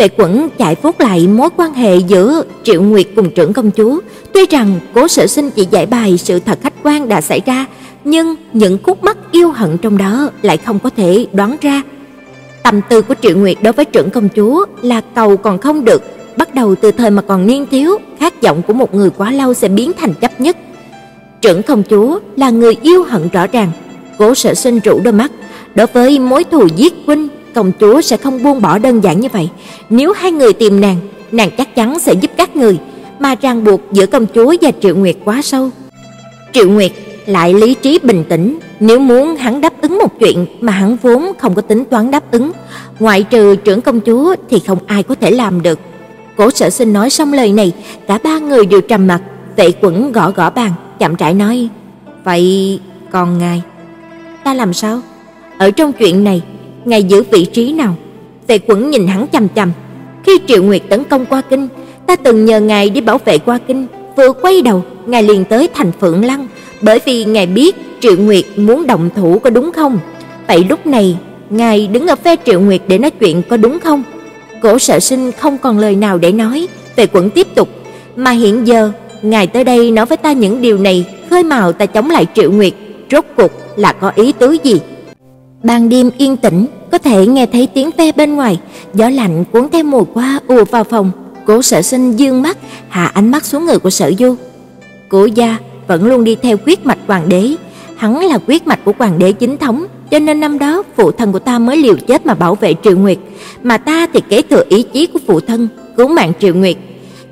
Tệ Quẩn chạy phốt lại mối quan hệ giữa Triệu Nguyệt cùng trưởng công chúa, tuy rằng Cố Sở Sinh chỉ giải bày sự thật khách quan đã xảy ra, nhưng những khúc mắc yêu hận trong đó lại không có thể đoán ra. Tâm tư của Triệu Nguyệt đối với trưởng công chúa là cầu còn không được, bắt đầu từ thời mà còn niên thiếu, khát vọng của một người quá lâu sẽ biến thành chấp nhất. Trưởng công chúa là người yêu hận rõ ràng, Cố Sở Sinh trụ đôi mắt, đối với mối thù giết huynh công chúa sẽ không buông bỏ đơn giản như vậy. Nếu hai người tìm nàng, nàng chắc chắn sẽ giúp các người, mà ràng buộc giữa công chúa và Triệu Nguyệt quá sâu. Triệu Nguyệt lại lý trí bình tĩnh, nếu muốn hắn đáp ứng một chuyện mà hắn vốn không có tính toán đáp ứng, ngoại trừ trưởng công chúa thì không ai có thể làm được. Cố Sở Sinh nói xong lời này, cả ba người đều trầm mặt, Vệ Quẩn gõ gõ bàn, chậm rãi nói: "Vậy còn ngài, ta làm sao? Ở trong chuyện này, ngài giữ vị trí nào?" Tề Quẩn nhìn hắn chằm chằm. Khi Triệu Nguyệt tấn công qua kinh, ta từng nhờ ngài đi bảo vệ qua kinh, vừa quay đầu, ngài liền tới thành Phượng Lăng, bởi vì ngài biết Triệu Nguyệt muốn động thủ có đúng không? Vậy lúc này, ngài đứng ở phe Triệu Nguyệt để nói chuyện có đúng không? Cổ Sở Sinh không còn lời nào để nói, Tề Quẩn tiếp tục, mà hiện giờ ngài tới đây nói với ta những điều này, khơi mào ta chống lại Triệu Nguyệt, rốt cuộc là có ý tứ gì? Ban đêm yên tĩnh, có thể nghe thấy tiếng ve bên ngoài, gió lạnh cuốn theo mùa qua ùa vào phòng. Cố Sở Sinh dương mắt, hạ ánh mắt xuống người của Sở Du. Cố gia vẫn luôn đi theo quyết mạch hoàng đế, hắn là quyết mạch của hoàng đế chính thống, cho nên năm đó phụ thân của ta mới liều chết mà bảo vệ Triệu Nguyệt, mà ta thì kế thừa ý chí của phụ thân, cứu mạng Triệu Nguyệt.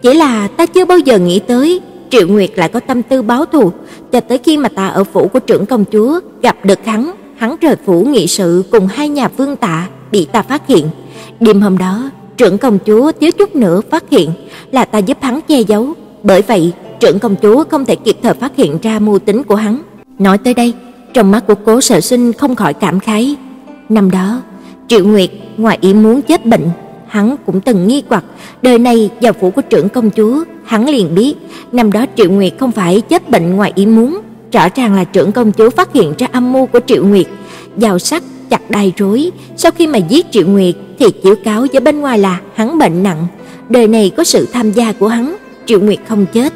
Chỉ là ta chưa bao giờ nghĩ tới Triệu Nguyệt lại có tâm tư báo thù, cho tới khi mà ta ở phủ của trưởng công chúa gặp được hắn, hắn rời phủ nghị sự cùng hai nhà vương tạ bị ta phát hiện. Đêm hôm đó, trưởng công chúa thiếu chút nữa phát hiện, là ta giúp hắn che giấu, bởi vậy trưởng công chúa không thể kịp thời phát hiện ra mưu tính của hắn. Nói tới đây, trong mắt của Cố Sở Sinh không khỏi cảm khái. Năm đó, Triệu Nguyệt ngoài ý muốn chết bệnh, hắn cũng từng nghi hoặc, đời này vào phủ của trưởng công chúa, hắn liền biết, năm đó Triệu Nguyệt không phải chết bệnh ngoài ý muốn, rõ ràng là trưởng công chúa phát hiện ra âm mưu của Triệu Nguyệt, giàu sắc chặt đai rối, sau khi mà giết Triệu Nguyệt thì chiếu cáo với bên ngoài là hắn bệnh nặng, đời này có sự tham gia của hắn, Triệu Nguyệt không chết.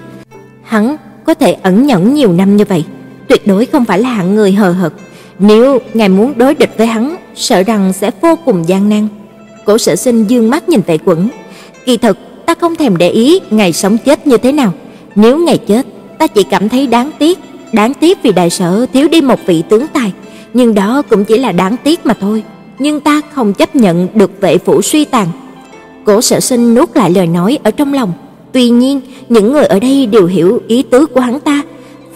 Hắn có thể ẩn nhẫn nhiều năm như vậy, tuyệt đối không phải là hạng người hờ hợt Nếu ngài muốn đối địch với hắn, sợ rằng sẽ vô cùng gian nan. Cổ Sở Sinh dương mắt nhìn Tệ Quẩn, kỳ thực ta không thèm để ý ngài sống chết như thế nào, nếu ngài chết, ta chỉ cảm thấy đáng tiếc, đáng tiếc vì đại sở thiếu đi một vị tướng tài, nhưng đó cũng chỉ là đáng tiếc mà thôi, nhưng ta không chấp nhận được vệ phủ suy tàn. Cổ Sở Sinh nuốt lại lời nói ở trong lòng, tuy nhiên, những người ở đây đều hiểu ý tứ của hắn ta,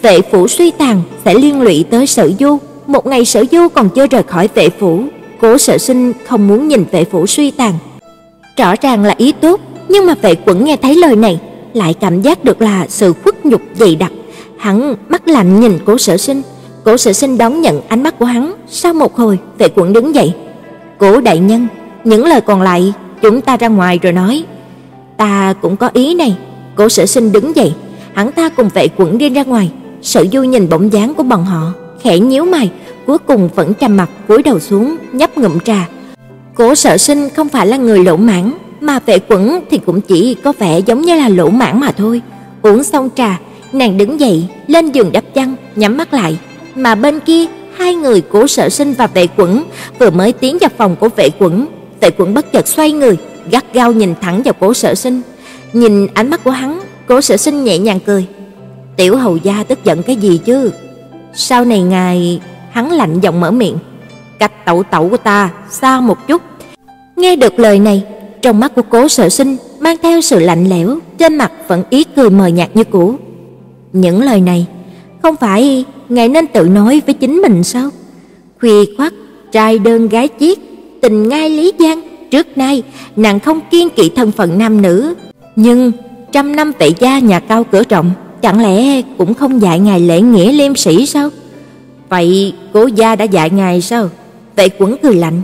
vệ phủ suy tàn sẽ liên lụy tới Sở Du, một ngày Sở Du còn chưa rời khỏi vệ phủ, Cố Sở Sinh không muốn nhìn vệ phủ suy tàn. Rõ ràng là ý tốt, nhưng mà vệ quẩn nghe thấy lời này, lại cảm giác được là sự khuất nhục dày đặc. Hắn mắt lạnh nhìn Cố Sở Sinh, Cố Sở Sinh đón nhận ánh mắt của hắn, sau một hồi, vệ quận đứng dậy. "Cố đại nhân, những lời còn lại chúng ta ra ngoài rồi nói." "Ta cũng có ý này." Cố Sở Sinh đứng dậy, hắn ta cùng vệ quận đi ra ngoài. Sở Du nhìn bóng dáng của bọn họ, khẽ nhíu mày, cuối cùng vẫn trầm mặt cúi đầu xuống, nhấp ngụm trà. Cố Sở Sinh không phải là người lỗ mãng, mà Vệ Quẩn thì cũng chỉ có vẻ giống như là lỗ mãng mà thôi. Uống xong trà, nàng đứng dậy, lên giường đắp chăn, nhắm mắt lại, mà bên kia, hai người Cố Sở Sinh và Vệ Quẩn vừa mới tiến vào phòng của Vệ Quẩn, Vệ Quẩn bất chợt xoay người, gắt gao nhìn thẳng vào Cố Sở Sinh. Nhìn ánh mắt của hắn, Cố Sở Sinh nhẹ nhàng cười. "Tiểu hầu gia tức giận cái gì chứ? Sau này ngài hắn lạnh giọng mở miệng, "Cách tẩu tẩu của ta xa một chút." Nghe được lời này, trong mắt của Cố Sở Sinh mang theo sự lạnh lẽo, trên mặt vẫn ý cười mờ nhạt như cũ. Những lời này không phải ngài nên tự nói với chính mình sao? Khuya khoắt, trai đơn gái chiếc, tình ngai lý giang, trước nay nàng không kiên kỵ thân phận nam nữ, nhưng trăm năm vệ gia nhà cao cửa rộng, chẳng lẽ cũng không dạy ngài lễ nghĩa liêm sĩ sao? Vậy Cố gia đã dạy ngài sao? Vệ Quẩn cười lạnh,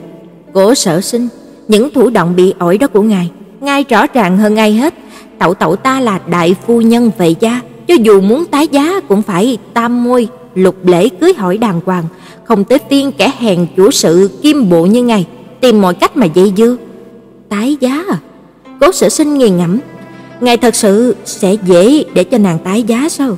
"Cố Sở Sinh, những thủ đoạn bị ổi đó của ngài, ngài rõ ràng hơn ai hết, tẩu tẩu ta là đại phu nhân vệ gia, cho dù muốn tái giá cũng phải tam môi, lục lễ cưới hỏi đàng hoàng, không tới phiên kẻ hèn chủ sự kim bộ như ngài, tìm mọi cách mà dây dưa. Tái giá à? Cố Sở Sinh nghiền ngẫm, ngài thật sự sẽ dễ để cho nàng tái giá sao?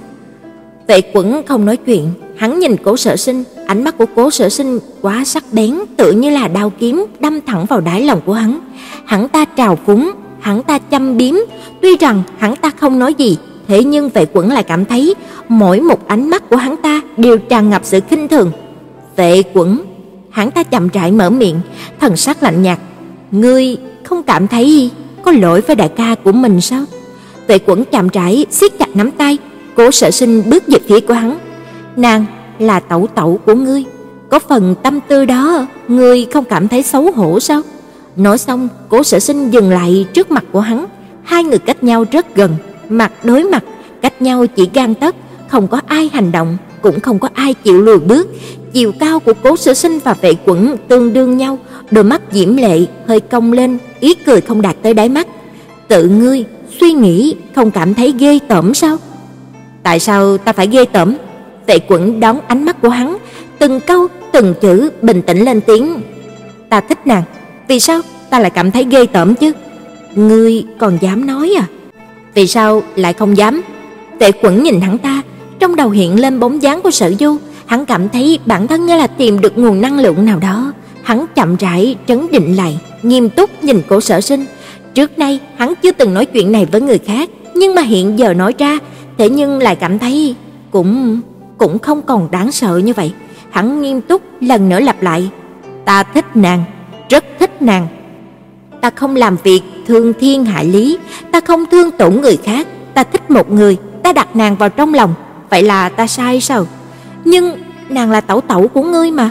Vệ Quẩn không nói chuyện, hắn nhìn Cố Sở Sinh, ánh mắt của Cố Sở Sinh quá sắc bén, tựa như là đao kiếm đâm thẳng vào đáy lòng của hắn. Hắn ta trào phúng, hắn ta châm biếm, tuy rằng hắn ta không nói gì, thế nhưng Vệ Quẩn lại cảm thấy mỗi một ánh mắt của hắn ta đều tràn ngập sự khinh thường. "Vệ Quẩn," hắn ta chậm rãi mở miệng, thần sắc lạnh nhạt, "Ngươi không cảm thấy có lỗi với đại ca của mình sao?" Vệ Quẩn chậm rãi siết chặt nắm tay, Cố Sở Sinh bước về phía của hắn. "Nàng là tẩu tẩu của ngươi, có phần tâm tư đó, ngươi không cảm thấy xấu hổ sao?" Nói xong, Cố Sở Sinh dừng lại trước mặt của hắn, hai người cách nhau rất gần, mặt đối mặt, cách nhau chỉ gang tấc, không có ai hành động, cũng không có ai chịu lùi bước. Chiều cao của Cố Sở Sinh và Vệ Quẩn tương đương nhau, đôi mắt diễm lệ hơi cong lên, ý cười không đạt tới đáy mắt. Tự ngươi suy nghĩ không cảm thấy ghê tởm sao? Tại sao ta phải ghê tởm? Vệ Quẩn đón ánh mắt của hắn, từng câu từng chữ bình tĩnh lên tiếng. Ta thích nàng, vì sao ta lại cảm thấy ghê tởm chứ? Ngươi còn dám nói à? Vì sao lại không dám? tệ Quẩn nhìn hắn ta, trong đầu hiện lên bóng dáng của Sở Du, hắn cảm thấy bản thân như là tìm được nguồn năng lượng nào đó. Hắn chậm rãi trấn định lại, nghiêm túc nhìn Cổ Sở Sinh. Trước nay hắn chưa từng nói chuyện này với người khác, nhưng mà hiện giờ nói ra, thế nhưng lại cảm thấy cũng cũng không còn đáng sợ như vậy. Hắn nghiêm túc lần nữa lặp lại, "Ta thích nàng, rất thích nàng. Ta không làm việc thương thiên hại lý, ta không thương tổn người khác, ta thích một người, ta đặt nàng vào trong lòng, vậy là ta sai sao? Nhưng nàng là tẩu tẩu của ngươi mà."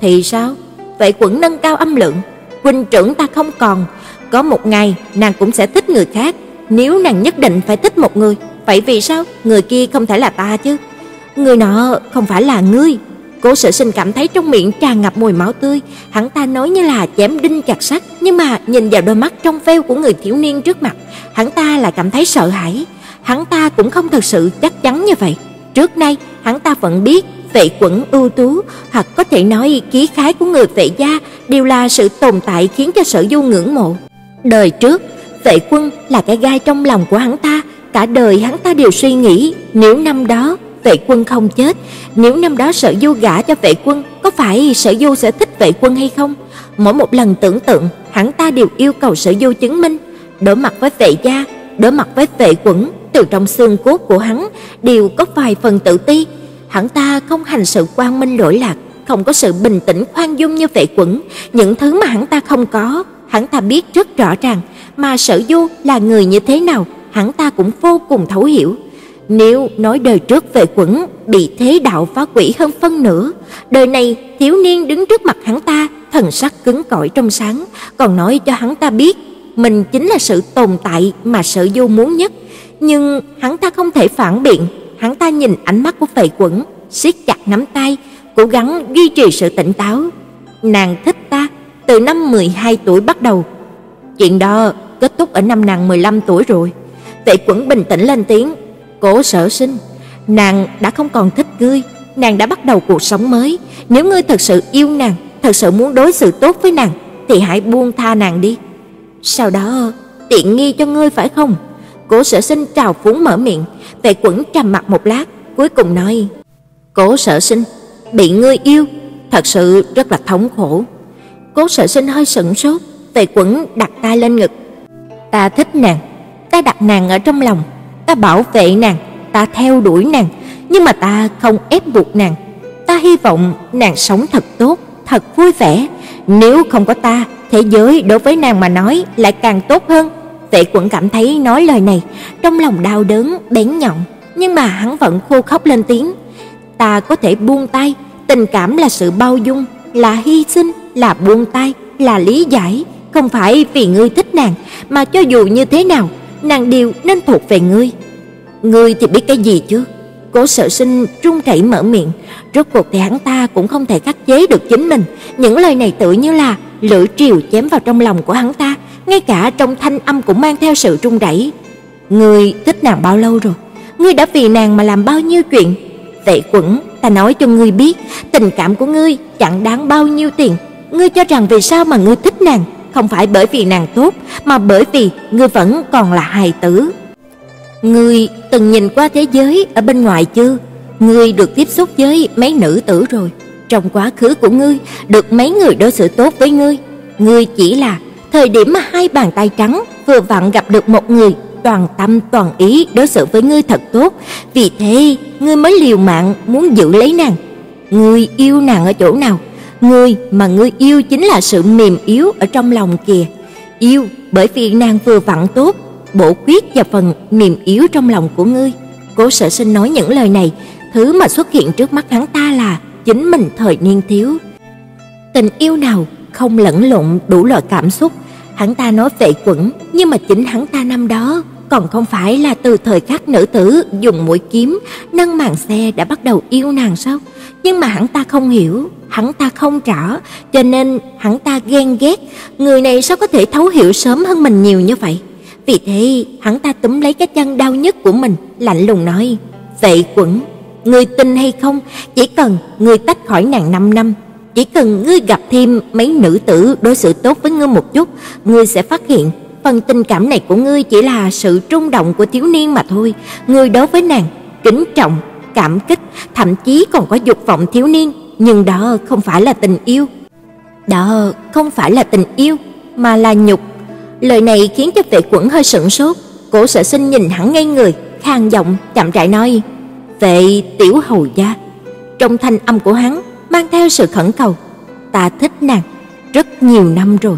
Thì sao? Vậy quẩn nâng cao âm lượng, huynh trưởng ta không còn, có một ngày nàng cũng sẽ thích người khác, nếu nàng nhất định phải thích một người, vậy vì sao người kia không thể là ta chứ? Người nọ không phải là ngươi. Cố Sở Sinh cảm thấy trong miệng tràn ngập mùi máu tươi, hắn ta nói như là chém đinh chặt sắt, nhưng mà nhìn vào đôi mắt trong veo của người thiếu niên trước mặt, hắn ta lại cảm thấy sợ hãi. Hắn ta cũng không thật sự chắc chắn như vậy. Trước nay, hắn ta vẫn biết vệ quẩn ưu tú hoặc có thể nói khí khái của người vệ gia đều là sự tồn tại khiến cho Sở Du ngưỡng mộ. Đời trước, vệ quân là cái gai trong lòng của hắn ta, cả đời hắn ta đều suy nghĩ nếu năm đó vệ quân không chết, nếu năm đó Sở Du gả cho vệ quân, có phải Sở Du sẽ thích vệ quân hay không? Mỗi một lần tưởng tượng, hắn ta đều yêu cầu Sở Du chứng minh, đối mặt với vệ gia, đối mặt với vệ quẩn, từ trong xương cốt của hắn đều có vài phần tự ti. Hắn ta không hành sự quang minh lỗi lạc, không có sự bình tĩnh khoan dung như vệ quẩn, những thứ mà hắn ta không có, hắn ta biết rất rõ ràng, mà Sở Du là người như thế nào, hắn ta cũng vô cùng thấu hiểu. Nếu nói đời trước về quẩn bị thế đạo phá quỷ hơn phân nửa, đời này thiếu niên đứng trước mặt hắn ta, thần sắc cứng cỏi trong sáng, còn nói cho hắn ta biết mình chính là sự tồn tại mà Sở Du muốn nhất, nhưng hắn ta không thể phản biện, hắn ta nhìn ánh mắt của Phệ Quẩn, siết chặt nắm tay, cố gắng duy trì sự tỉnh táo. Nàng thích ta từ năm 12 tuổi bắt đầu. Chuyện đó kết thúc ở năm nàng 15 tuổi rồi. Phệ Quẩn bình tĩnh lên tiếng, Cố Sở Sinh, nàng đã không còn thích ngươi, nàng đã bắt đầu cuộc sống mới, nếu ngươi thật sự yêu nàng, thật sự muốn đối xử tốt với nàng thì hãy buông tha nàng đi. Sau đó, tiện nghi cho ngươi phải không? Cố Sở Sinh trào phúng mở miệng, Vệ Quẩn trầm mặt một lát, cuối cùng nói: "Cố Sở Sinh, bị ngươi yêu, thật sự rất là thống khổ." Cố Sở Sinh hơi sững sốt, Vệ Quẩn đặt tay lên ngực. "Ta thích nàng, ta đặt nàng ở trong lòng, ta bảo vệ nàng, ta theo đuổi nàng, nhưng mà ta không ép buộc nàng. Ta hy vọng nàng sống thật tốt, thật vui vẻ, nếu không có ta, thế giới đối với nàng mà nói lại càng tốt hơn." Tệ Quẩn cảm thấy nói lời này, trong lòng đau đớn bén nhọn, nhưng mà hắn vẫn khô khóc lên tiếng. Ta có thể buông tay, tình cảm là sự bao dung, là hy sinh, là buông tay, là lý giải, không phải vì ngươi thích nàng, mà cho dù như thế nào, nàng đều nên thuộc về ngươi. Ngươi thì biết cái gì chứ? Cố Sở Sinh run rẩy mở miệng, rốt cuộc thì hắn ta cũng không thể khắc chế được chính mình, những lời này tự như là lưỡi triều chém vào trong lòng của hắn ta, ngay cả trong thanh âm cũng mang theo sự run rẩy. Ngươi thích nàng bao lâu rồi? Ngươi đã vì nàng mà làm bao nhiêu chuyện? Tệ Quẩn, ta nói cho ngươi biết, tình cảm của ngươi chẳng đáng bao nhiêu tiền. Ngươi cho rằng vì sao mà ngươi thích nàng, không phải bởi vì nàng tốt, mà bởi vì ngươi vẫn còn là hài tử. Ngươi từng nhìn qua thế giới ở bên ngoài chưa? Ngươi được tiếp xúc với mấy nữ tử rồi. Trong quá khứ của ngươi, được mấy người đối xử tốt với ngươi. Ngươi chỉ là thời điểm mà hai bàn tay trắng vừa vặn gặp được một người toàn tâm toàn ý đối xử với ngươi thật tốt, vì thế ngươi mới liều mạng muốn giữ lấy nàng. Ngươi yêu nàng ở chỗ nào? Người mà ngươi yêu chính là sự mềm yếu ở trong lòng kìa. Yêu bởi vì nàng vừa vặn tốt, bổ khuyết và phần mềm yếu trong lòng của ngươi. Cố Sở Sinh nói những lời này, thứ mà xuất hiện trước mắt hắn ta là chính mình thời niên thiếu. Tình yêu nào không lẫn lộn đủ loại cảm xúc, hắn ta nói vậy quẩn, nhưng mà chính hắn ta năm đó còn không phải là từ thời khắc nữ tử dùng mũi kiếm nâng màn xe đã bắt đầu yêu nàng sao? Nhưng mà hắn ta không hiểu, hắn ta không rõ, cho nên hắn ta ghen ghét, người này sao có thể thấu hiểu sớm hơn mình nhiều như vậy? Vì thế, hắn ta túm lấy cái chân đau nhất của mình, lạnh lùng nói: "Vệ Quẩn, ngươi tin hay không, chỉ cần ngươi tách khỏi nàng 5 năm, chỉ cần ngươi gặp thêm mấy nữ tử đối xử tốt với ngươi một chút, ngươi sẽ phát hiện phần tình cảm này của ngươi chỉ là sự trung động của thiếu niên mà thôi. Ngươi đối với nàng kính trọng, cảm kích, thậm chí còn có dục vọng thiếu niên, nhưng đó không phải là tình yêu. Đó không phải là tình yêu, mà là nhục. Lời này khiến cho Vệ Quẩn hơi sững sốt, Cố Sở Sinh nhìn hắn ngây người, khàn giọng chậm rãi nói: "Vệ tiểu hầu gia." Trong thanh âm của hắn mang theo sự khẩn cầu, "Ta thích nàng rất nhiều năm rồi,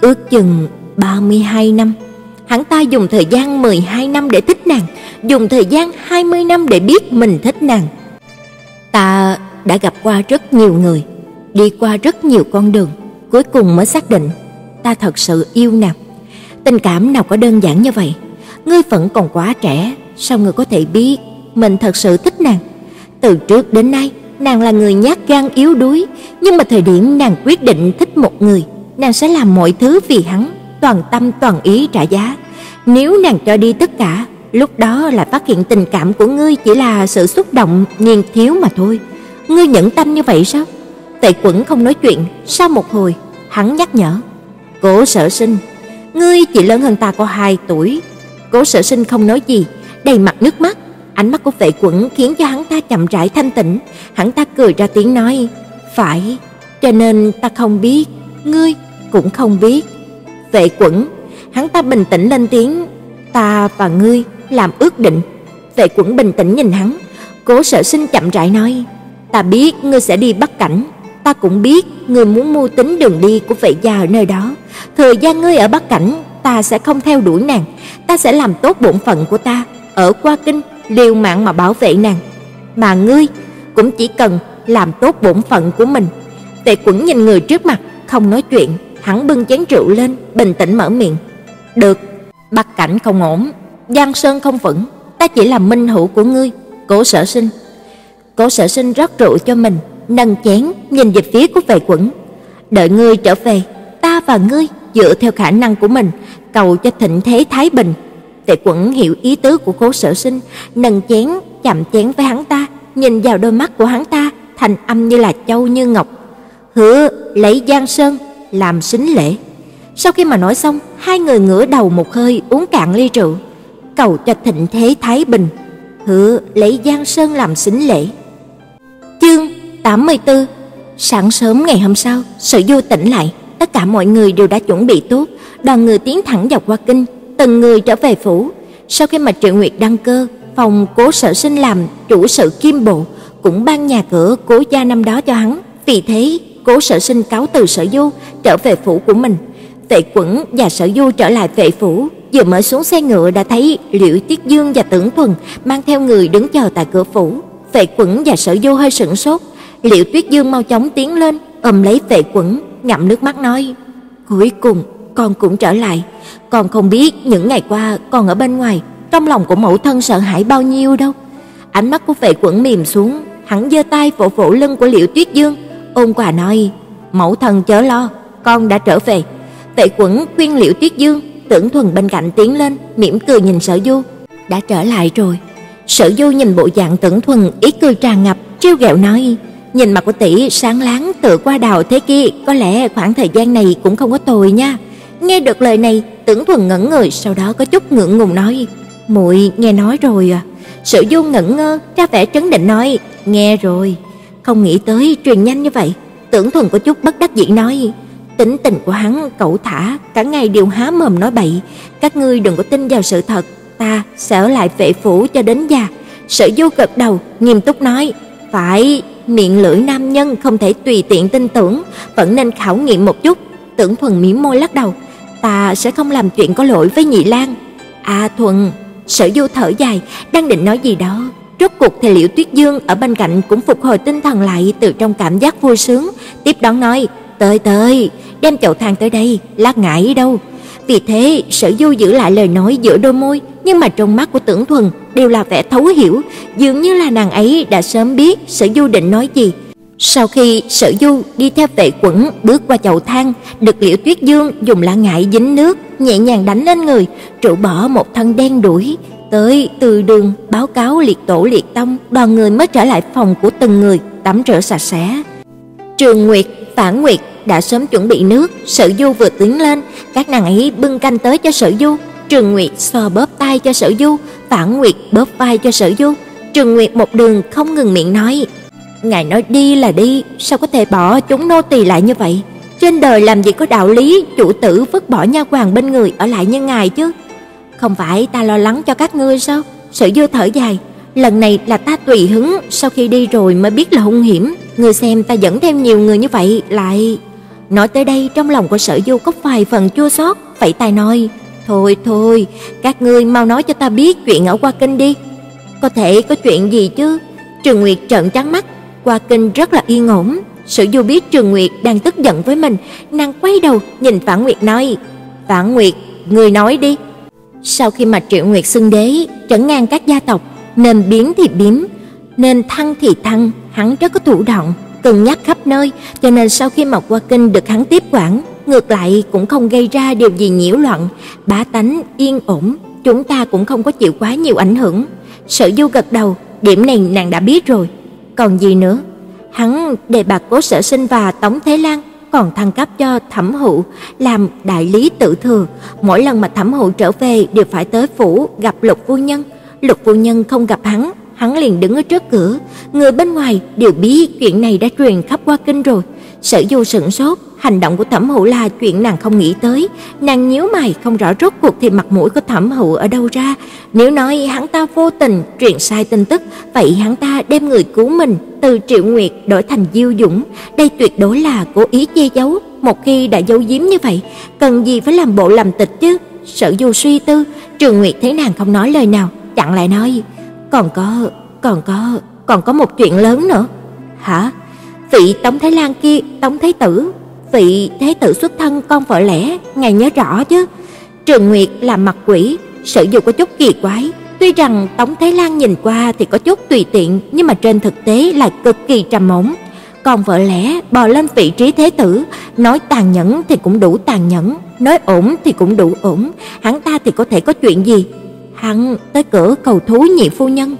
ước chừng 32 năm. Hắn ta dùng thời gian 12 năm để thích nàng, dùng thời gian 20 năm để biết mình thích nàng. Ta đã gặp qua rất nhiều người, đi qua rất nhiều con đường, cuối cùng mới xác định ta thật sự yêu nàng. Tình cảm nào có đơn giản như vậy. ngươi vẫn còn quá trẻ, sao ngươi có thể biết mình thật sự thích nàng? Từ trước đến nay, nàng là người nhát gan yếu đuối, nhưng mà thời điểm nàng quyết định thích một người, nàng sẽ làm mọi thứ vì hắn, toàn tâm toàn ý trả giá. Nếu nàng cho đi tất cả, lúc đó lại phát hiện tình cảm của ngươi chỉ là sự xúc động niên thiếu mà thôi. Ngươi nhẫn tâm như vậy sao? Tệ Quẩn không nói chuyện, sau một hồi, hắn nhắc nhở: "Cố Sở Sinh, ngươi chỉ lớn hơn ta có 2 tuổi." Cố Sở Sinh không nói gì, đầy mặt nước mắt, ánh mắt của Tệ Quẩn khiến cho hắn ta chậm rãi thanh tĩnh, hắn ta cười ra tiếng nói: "Phải, cho nên ta không biết, ngươi cũng không biết." Vệ Quẩn, hắn ta bình tĩnh lên tiếng: "Ta và ngươi làm ước định." Vệ Quẩn bình tĩnh nhìn hắn, Cố Sở Sinh chậm rãi nói: "Ta biết ngươi sẽ đi Bắc Cảnh, ta cũng biết ngươi muốn mưu tính đường đi của vệ gia ở nơi đó. Thời gian ngươi ở Bắc Cảnh, ta sẽ không theo đuổi nàng, ta sẽ làm tốt bổn phận của ta, ở qua kinh liều mạng mà bảo vệ nàng. Mà ngươi cũng chỉ cần làm tốt bổn phận của mình." Tề Quẩn nhìn người trước mặt, không nói chuyện, hắn bưng chén rượu lên, bình tĩnh mở miệng. "Được, Bắc Cảnh không ổn, Giang Sơn không vững, ta chỉ là minh hữu của ngươi." Cố Sở Sinh. Cố Sở Sinh rót rượu cho mình, nâng chén nhìn về phía của Vệ Quẩn. "Đợi ngươi trở về, ta và ngươi dựa theo khả năng của mình, cầu cho thịnh thế thái bình." Vệ Quẩn hiểu ý tứ của Cố Sở Sinh, nâng chén, chạm chén với hắn ta, nhìn vào đôi mắt của hắn ta, thành âm như là châu như ngọc. Hứa lấy Giang Sơn làm sính lễ. Sau khi mà nói xong, hai người ngửa đầu một hơi uống cạn ly rượu, cầu cho thịnh thế thái bình, hứa lấy Giang Sơn làm sính lễ. Chương 84 Sáng sớm ngày hôm sau, Sở Du tỉnh lại, tất cả mọi người đều đã chuẩn bị tốt, đoàn người tiến thẳng dọc qua kinh, từng người trở về phủ. Sau khi mà Triệu Nguyệt đăng cơ, phòng Cố Sở Sinh làm chủ sự Kim Bộ, cũng ban nhà cửa Cố gia năm đó cho hắn, vì thế Cố Sở Sinh cáo từ Sở Du, trở về phủ của mình. Vệ Quẩn và Sở Du trở lại vệ phủ, vừa mới xuống xe ngựa đã thấy Liễu Tiết Dương và Tưởng Thuần mang theo người đứng chờ tại cửa phủ. Vệ Quẩn và Sở Du hơi sững sốt, Liễu Tuyết Dương mau chóng tiến lên, ôm lấy Vệ Quẩn, ngậm nước mắt nói: "Cuối cùng con cũng trở lại, con không biết những ngày qua con ở bên ngoài, trong lòng của mẫu thân sợ hãi bao nhiêu đâu." Ánh mắt của Vệ Quẩn mềm xuống, hắn giơ tay vỗ vỗ lưng của Liễu Tuyết Dương, ôn quà nói: "Mẫu thân chớ lo, con đã trở về." Tệ Quẩn khuyên Liễu Tuyết Dương, Tưởng Thuần bên cạnh tiến lên, mỉm cười nhìn Sở Du, đã trở lại rồi. Sở Du nhìn bộ dạng Tưởng Thuần ý cười tràn ngập, trêu ghẹo nói: "Nhìn mặt của tỷ sáng láng tựa qua đào thế kia, có lẽ khoảng thời gian này cũng không có tồi nha." Nghe được lời này, Tưởng Thuần ngẩn người, sau đó có chút ngượng ngùng nói: "Muội nghe nói rồi à?" Sở Du ngẩn ngơ, ra vẻ trấn định nói: "Nghe rồi." Không nghĩ tới truyền nhanh như vậy, Tưởng Thuần có chút bất đắc dĩ nói: Tính tình của hắn cẩu thả, cả ngày đều há mồm nói bậy, các ngươi đừng có tin vào sự thật, ta sẽ ở lại vệ phủ cho đến già." Sở Du gật đầu, nghiêm túc nói: "Phải, miệng lưỡi nam nhân không thể tùy tiện tin tưởng, vẫn nên khảo nghiệm một chút." Tưởng Thuần mỉm môi lắc đầu, "Ta sẽ không làm chuyện có lỗi với Nhị Lang." "A à, Thuần." Sở Du thở dài, đang định nói gì đó, rốt cuộc thì Liễu Tuyết Dương ở bên cạnh cũng phục hồi tinh thần lại từ trong cảm giác vui sướng, tiếp đón nói: "Tới tới, đem chậu than tới đây, lát ngại đâu." Vì thế, Sở Du giữ lại lời nói giữa đôi môi, nhưng mà trong mắt của Tưởng Thuần đều là vẻ thấu hiểu, dường như là nàng ấy đã sớm biết Sở Du định nói gì. Sau khi Sở Du đi theo vệ quẩn bước qua chậu than, được Liễu Tuyết Dương dùng lá ngải dính nước nhẹ nhàng đánh lên người, trụ bỏ một thân đen đuổi, tới từ đường báo cáo liệt tổ liệt tông, đoàn người mới trở lại phòng của từng người tắm rửa sạch sẽ. Trường Nguyệt, Phản Nguyệt đã sớm chuẩn bị nước, Sở Du vừa tiến lên, các nàng ấy bưng canh tới cho Sở Du. Trường Nguyệt xoa bóp tay cho Sở Du, Phản Nguyệt bóp vai cho Sở Du. Trường Nguyệt một đường không ngừng miệng nói: "Ngài nói đi là đi, sao có thể bỏ chúng nô tỳ lại như vậy? Trên đời làm gì có đạo lý chủ tử vứt bỏ nha hoàn bên người ở lại như ngài chứ? Không phải ta lo lắng cho các ngươi sao?" Sở Du thở dài, lần này là ta tùy hứng, sau khi đi rồi mới biết là hung hiểm, ngươi xem ta dẫn thêm nhiều người như vậy lại Nói tới đây trong lòng của Sở Du có vài phần chua xót, vậy tài nói: "Thôi thôi, các ngươi mau nói cho ta biết chuyện ở Qua Kinh đi." "Có thể có chuyện gì chứ?" Trường Nguyệt trợn trắng mắt, Qua Kinh rất là yên ổn. Sở Du biết Trường Nguyệt đang tức giận với mình, nàng quay đầu nhìn Phản Nguyệt nói: "Phản Nguyệt, ngươi nói đi." Sau khi mà Triệu Nguyệt xưng đế, trấn ngang các gia tộc, nên biến thì biến, nên thăng thì thăng, hắn rất có thủ đoạn, cân nhắc khắp nơi, cho nên sau khi mà qua kinh được hắn tiếp quản, ngược lại cũng không gây ra điều gì nhiễu loạn, bá tánh yên ổn, chúng ta cũng không có chịu quá nhiều ảnh hưởng. Sở Du gật đầu, điểm này nàng đã biết rồi. Còn gì nữa? Hắn đề bạc Cố Sở Sinh và Tống Thế Lan còn thăng cấp cho Thẩm Hữu làm đại lý tự thừa, mỗi lần mà Thẩm Hữu trở về đều phải tới phủ gặp Lục phu nhân. Lục phu nhân không gặp hắn, hắn liền đứng ở trước cửa, người bên ngoài đều biết chuyện này đã truyền khắp qua kinh rồi. Sở Du sững sốt, hành động của Thẩm Hữu là chuyện nàng không nghĩ tới, nàng nhíu mày không rõ rốt cuộc thì mặt mũi của Thẩm Hữu ở đâu ra, nếu nói hắn ta vô tình truyền sai tin tức, vậy hắn ta đem người cứu mình từ Triệu Nguyệt đổi thành Diêu Dũng, đây tuyệt đối là cố ý che giấu, một khi đã giấu giếm như vậy, cần gì phải làm bộ làm tịch chứ? Sở Du suy tư, trường Nguyệt thấy nàng không nói lời nào, chặn lại nói: "Còn có, còn có, còn có một chuyện lớn nữa." "Hả?" Vị Tống Thái Lan kia, Tống Thái tử, vị thái tử xuất thân con vợ lẽ, ngài nhớ rõ chứ? Trường Nguyệt là mặt quỷ, sử dụng có chút kỳ quái, tuy rằng Tống Thái Lan nhìn qua thì có chút tùy tiện, nhưng mà trên thực tế là cực kỳ trầm ổn. Còn vợ lẽ bò lên vị trí thế tử, nói tàn nhẫn thì cũng đủ tàn nhẫn, nói ổn thì cũng đủ ổn, hắn ta thì có thể có chuyện gì? Hắn tới cửa cầu thú nhị phu nhân.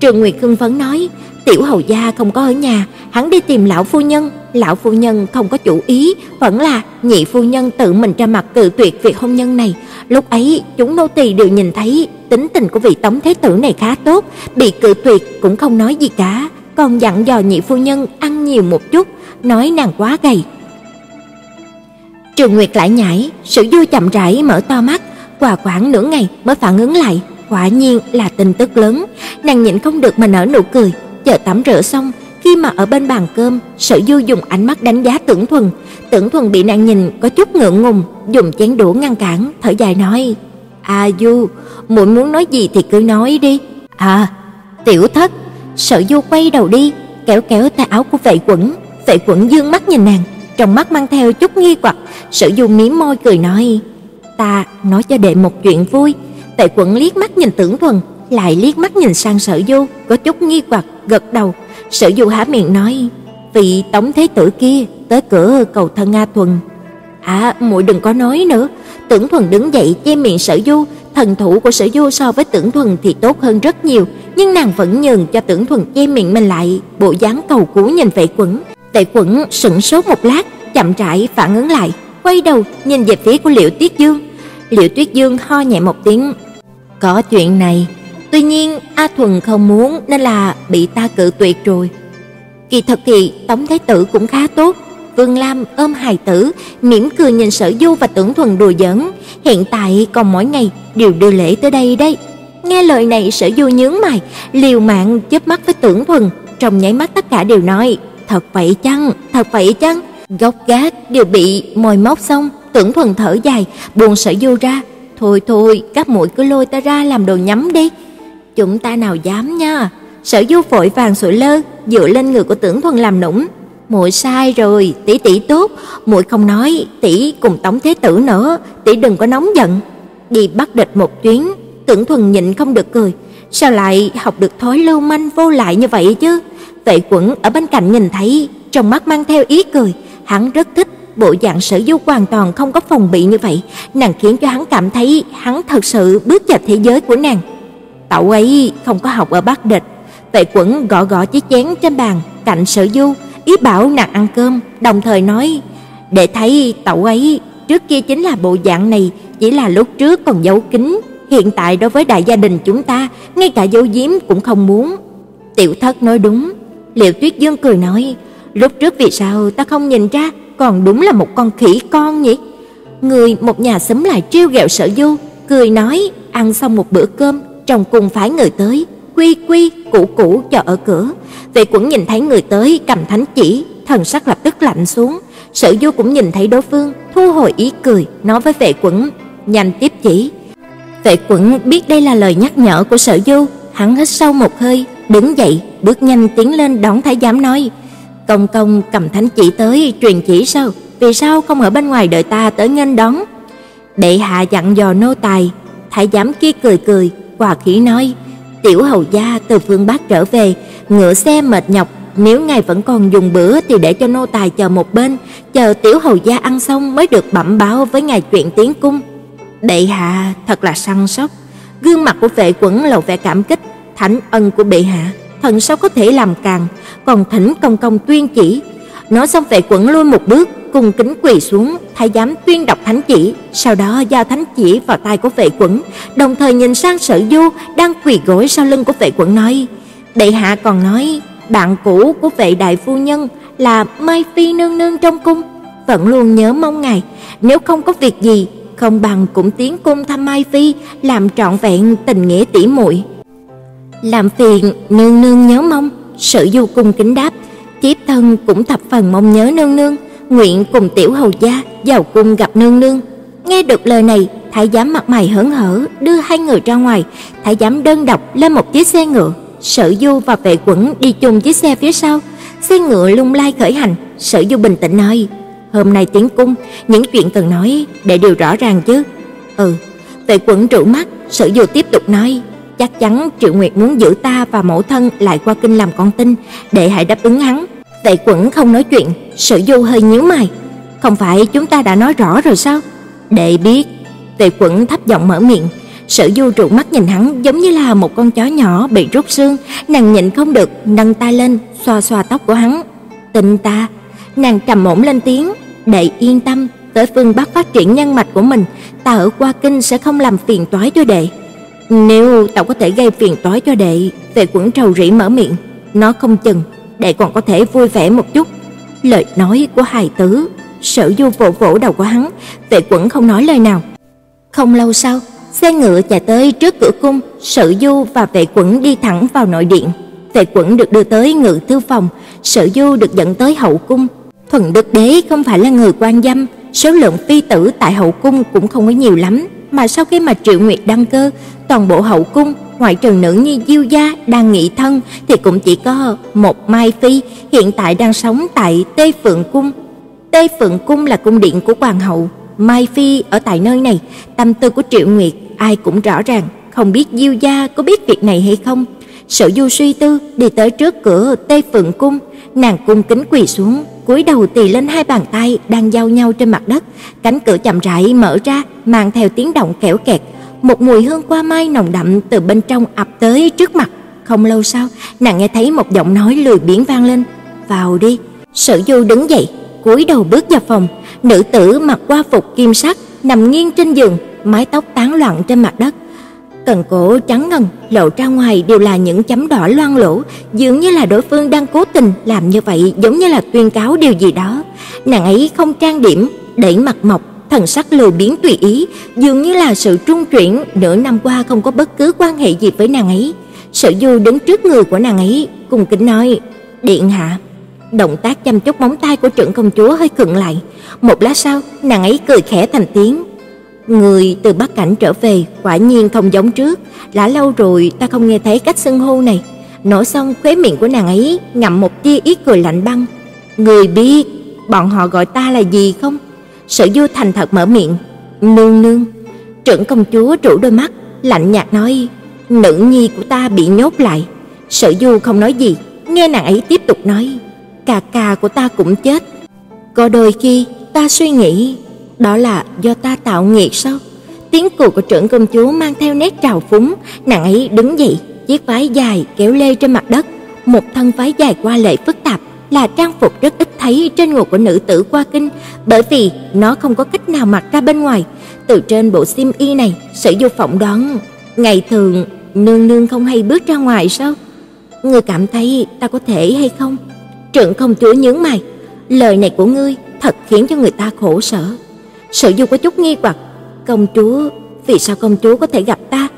Trường Nguyệt hưng phấn nói, Tiểu hầu gia không có ở nhà, hắn đi tìm lão phu nhân, lão phu nhân không có chủ ý, vẫn là nhị phu nhân tự mình ra mặt cự tuyệt việc hôn nhân này. Lúc ấy, chúng nô tỳ đều nhìn thấy tính tình của vị tống thế tử này khá tốt, bị cự tuyệt cũng không nói gì cả, còn dặn dò nhị phu nhân ăn nhiều một chút, nói nàng quá gầy. Trường Nguyệt lại nhảy, Sử Du chậm rãi mở to mắt, qua khoảng nửa ngày mới phản ứng lại, quả nhiên là tin tức lớn, nàng nhịn không được mà nở nụ cười, chờ tắm rửa xong, khi mà ở bên bàn cơm, Sở Du dùng ánh mắt đánh giá Tưởng Thuần, Tưởng Thuần bị nàng nhìn có chút ngượng ngùng, dùng chén đũa ngăn cản, thở dài nói: "A à, Du, muội muốn nói gì thì cứ nói đi." "À, tiểu thất." Sở Du quay đầu đi, kéo kéo tay áo của Vệ Quẩn, Vệ Quẩn dương mắt nhìn nàng, trong mắt mang theo chút nghi hoặc, Sở Du mím môi cười nói: "Ta nói cho đệ một chuyện vui." tệ Quẩn liếc mắt nhìn Tưởng Thuần, lại liếc mắt nhìn sang Sở Du, có chút nghi hoặc, gật đầu. Sở Du há miệng nói: "Vị tổng thế tử kia tới cửa cầu thân nga Thuần." "À, muội đừng có nói nữa." Tưởng Thuần đứng dậy che miệng Sở Du, thần thủ của Sở Du so với Tưởng Thuần thì tốt hơn rất nhiều, nhưng nàng vẫn nhường cho Tưởng Thuần che miệng mình lại, bộ dáng cầu cứu nhìn vậy Quẩn. tệ Quẩn sững sốt một lát, chậm rãi phản ứng lại, quay đầu nhìn về phía của Liễu Tuyết Dương. Liễu Tuyết Dương ho nhẹ một tiếng, "Có chuyện này." Tuy nhiên, A Thuần không muốn nên là bị ta cự tuyệt rồi. Kỳ thật thì Tống Thái tử cũng khá tốt. Vương Lam ôm hài tử, mỉm cười nhìn Sở Du và Tưởng Thuần đùa giỡn, hiện tại còn mỗi ngày đều đưa lễ tới đây đấy. Nghe lời này Sở Du nhướng mày, liều mạng chớp mắt với Tưởng Thuần, trong nháy mắt tất cả đều nói, thật vậy chăng? Thật vậy chăng? Gốc gác đều bị mồi móc xong, Tưởng Thuần thở dài, buông sợi Du ra, thôi thôi, các muội cứ lôi ta ra làm đồ nhắm đi. Chúng ta nào dám nha. Sở Du vội vàng sủi lơ, dựa lên người của Tưởng Thuần làm nũng. Muội sai rồi, tỷ tỷ tốt, muội không nói tỷ cùng Tống Thế tử nữa, tỷ đừng có nóng giận. Đi bắt địch một chuyến, Tưởng Thuần nhịn không được cười, sao lại học được thói lưu manh vô lại như vậy chứ? Vệ Quẩn ở bên cạnh nhìn thấy, trong mắt mang theo ý cười, hắn rất thích bộ dạng Sở Du hoàn toàn không có phòng bị như vậy, nàng khiến cho hắn cảm thấy hắn thật sự bước vào thế giới của nàng. Cậu ấy không có học ở Bắc Địch. Vệ Quẩn gõ gõ chiếc chén trên bàn cạnh Sở Du, ý bảo nàng ăn cơm, đồng thời nói: "Để thấy cậu ấy trước kia chính là bộ dạng này, chỉ là lúc trước còn giấu kín, hiện tại đối với đại gia đình chúng ta, ngay cả dấu giếm cũng không muốn." Tiểu Thất nói đúng. Liệu Tuyết Dương cười nói: "Lúc trước vì sao ta không nhìn ra, còn đúng là một con khỉ con nhỉ?" Người một nhà xúm lại trêu ghẹo Sở Du, cười nói: "Ăn xong một bữa cơm, chồng cùng phái người tới, quy quy cũ cũ cho ở cửa. Vệ Quẩn nhìn thấy người tới cầm thánh chỉ, thần sắc lập tức lạnh xuống. Sở Du cũng nhìn thấy đối phương, thu hồi ý cười, nói với Vệ Quẩn, nhanh tiếp chỉ. Vệ Quẩn biết đây là lời nhắc nhở của Sở Du, hắn hít sâu một hơi, đứng dậy, bước nhanh tiến lên đón thái giám nói: "Công công cầm thánh chỉ tới truyền chỉ sao? Vì sao không ở bên ngoài đợi ta tới nghênh đón?" Đệ hạ dặn dò nô tài, thái giám kia cười cười, quà khí nói: "Tiểu hầu gia từ phương Bắc trở về, ngựa xe mệt nhọc, nếu ngài vẫn còn dùng bữa thì để cho nô tài chờ một bên, chờ tiểu hầu gia ăn xong mới được bẩm báo với ngài chuyện tiến cung." Bệ hạ thật là săn sóc. Gương mặt của vệ quẩn lộ vẻ cảm kích, thánh ân của bệ hạ, thần sao có thể làm càng, còn thỉnh công công tuyên chỉ. Nói xong vệ quẩn lui một bước, cùng kính quỳ xuống, thái giám tuyên đọc thánh chỉ, sau đó giao thánh chỉ vào tay của vệ quẩn, đồng thời nhìn sang Sở Du đang quỳ gối sau lưng của vệ quẩn nói: "Bệ hạ còn nói, bạn cũ của vệ đại phu nhân là Mai Phi nương nương trong cung, vẫn luôn nhớ mong ngài, nếu không có việc gì không bằng cũng tiến cung thăm Mai Phi, làm trọn vẹn tình nghĩa tỷ muội. Làm phiền nương nương nhớ mong, Sử Du cung kính đáp, tiếp thân cũng thập phần mong nhớ nương nương, nguyện cùng tiểu hầu gia vào cung gặp nương nương. Nghe được lời này, thái giám mặt mày hớn hở đưa hai người ra ngoài, thái giám đơn độc lên một chiếc xe ngựa, Sở Du và vệ quẩn đi chung chiếc xe phía sau. Xe ngựa lung lay khởi hành, Sở Du bình tĩnh nói: Hôm nay tiến cung, những chuyện cần nói để điều rõ ràng chứ. Ừ, Vệ Quẩn trụ mắt, Sử Du tiếp tục nói, chắc chắn Triệu Nguyệt muốn giữ ta và mẫu thân lại qua kinh làm con tin, để hãy đáp ứng hắn. Tệ Quẩn không nói chuyện, Sử Du hơi nhíu mày, không phải chúng ta đã nói rõ rồi sao? Đệ biết, Tệ Quẩn thấp giọng mở miệng, Sử Du trụ mắt nhìn hắn giống như là một con chó nhỏ bị rút xương, nàng nhịn không được nâng tay lên xoa xoa tóc của hắn. "Tin ta." Nàng trầm ổn lên tiếng, "Đệ yên tâm, tới phương Bắc phát triển nhân mạch của mình, ta ở qua kinh sẽ không làm phiền toái cho đệ." Nếu tao có thể gây phiền toái cho đệ, Vệ Quẩn trầu rĩ mở miệng, nó không chừng đệ còn có thể vui vẻ một chút. Lời nói của hài tử, Sở Du vỗ vỗ đầu của hắn, Vệ Quẩn không nói lời nào. Không lâu sau, xe ngựa chạy tới trước cửa cung, Sở Du và Vệ Quẩn đi thẳng vào nội điện. Vệ Quẩn được đưa tới ngự thư phòng, Sở Du được dẫn tới hậu cung. Thuần Đức Đế không phải là người quan dâm, số lượng phi tử tại hậu cung cũng không có nhiều lắm, mà sau khi mà Triệu Nguyệt đăng cơ, toàn bộ hậu cung ngoại trừ nữ nhi Diêu gia đang nghị thân thì cũng chỉ có một Mai phi, hiện tại đang sống tại tây Phượng cung. tây Phượng cung là cung điện của hoàng hậu, Mai phi ở tại nơi này, tâm tư của Triệu Nguyệt ai cũng rõ ràng, không biết Diêu gia có biết việc này hay không. Sở Du suy tư đi tới trước cửa Tây Phượng cung, nàng cung kính quỳ xuống, cúi đầu tỳ lên hai bàn tay đang giao nhau trên mặt đất, cánh cửa chậm rãi mở ra, mang theo tiếng động kẽo kẹt, một mùi hương hoa mai nồng đậm từ bên trong ập tới trước mặt. Không lâu sau, nàng nghe thấy một giọng nói lười biếng vang lên, "Vào đi." Sở Du đứng dậy, cúi đầu bước vào phòng, nữ tử mặc qua phục kim sắc nằm nghiêng trên giường, mái tóc tán loạn trên mặt đất. Cần cổ trắng ngần lộ ra ngoài đều là những chấm đỏ loang lổ, dường như là đối phương đang cố tình làm như vậy, giống như là tuyên cáo điều gì đó. Nàng ấy không trang điểm, đẩy mặt mộc, thần sắc lười biến tùy ý, dường như là sự trung chuyển, nửa năm qua không có bất cứ quan hệ gì với nàng ấy. Sở Du đứng trước người của nàng ấy, cùng kính nói: "Điện hạ." Động tác chăm chút móng tay của trưởng công chúa hơi khựng lại. Một lát sau, nàng ấy cười khẽ thành tiếng, Người từ Bắc Cảnh trở về quả nhiên không giống trước, đã lâu rồi ta không nghe thấy cách xưng hô này. Nói xong khóe miệng của nàng ấy ngậm một tia ý cười lạnh băng. Người biết bọn họ gọi ta là gì không? Sở Du thành thật mở miệng, "Nương nương." Trưởng công chúa trụ đôi mắt, lạnh nhạt nói, "Nữ nhi của ta bị nhốt lại." Sở Du không nói gì, nghe nàng ấy tiếp tục nói, "Cà cà của ta cũng chết." Có đôi khi ta suy nghĩ đó là do ta tạo nghiệt sao? Tiếng cười của trưởng công chúa mang theo nét trào phúng, nàng ấy đứng dậy, chiếc váy dài kéo lê trên mặt đất, một thân váy dài qua lệ phức tạp là trang phục rất ít thấy trên người của nữ tử qua kinh, bởi vì nó không có cách nào mặc ra bên ngoài. Từ trên bộ xiêm y này, sử Du phỏng đoán, ngày thường nương nương không hay bước ra ngoài sao? Ngươi cảm thấy ta có thể hay không? Trưởng công chúa nhướng mày, lời này của ngươi thật khiến cho người ta khổ sở. Sở Du có chút nghi hoặc, công chúa, vì sao công chúa có thể gặp ta?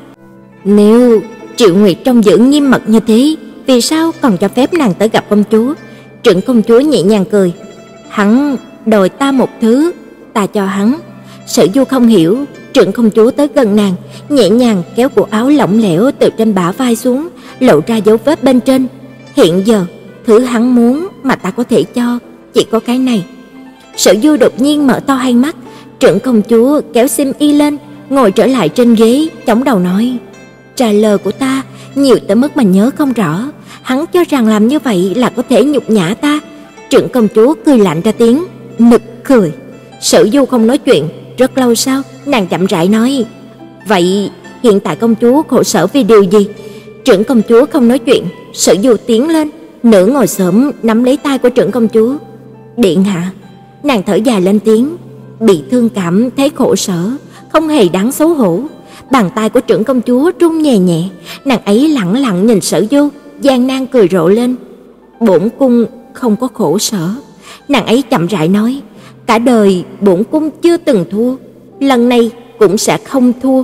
Nếu Triệu Nguyệt trong giữ nghiêm mật như thế, vì sao còn cho phép nàng tới gặp công chúa? Trưởng công chúa nhẹ nhàng cười, hắn đòi ta một thứ, ta cho hắn. Sở Du không hiểu, trưởng công chúa tới gần nàng, nhẹ nhàng kéo cổ áo lỏng lẻo từ trên bả vai xuống, lộ ra dấu vết bên trên. Hiện giờ, thứ hắn muốn mà ta có thể cho chỉ có cái này. Sở Du đột nhiên mở to hai mắt, Trưởng công chúa kéo sim y lên, ngồi trở lại trên ghế, chống đầu nói: "Trả lời của ta nhiều tới mức mà nhớ không rõ, hắn cho rằng làm như vậy là có thể nhục nhã ta." Trưởng công chúa cười lạnh ra tiếng, nực cười. Sở Du không nói chuyện, rất lâu sau, nàng chậm rãi nói: "Vậy hiện tại công chúa khổ sở vì điều gì?" Trưởng công chúa không nói chuyện, Sở Du tiến lên, nửa ngồi xổm nắm lấy tay của trưởng công chúa. "Điện hạ." Nàng thở dài lên tiếng, bị thương cảm thấy khổ sở, không hề đáng xấu hổ. Bàn tay của trưởng công chúa run nhẹ nhẹ, nàng ấy lặng lặng nhìn Sở Du, gian nan cười rộ lên. "Bổn cung không có khổ sở." Nàng ấy chậm rãi nói, "Cả đời bổn cung chưa từng thua, lần này cũng sẽ không thua."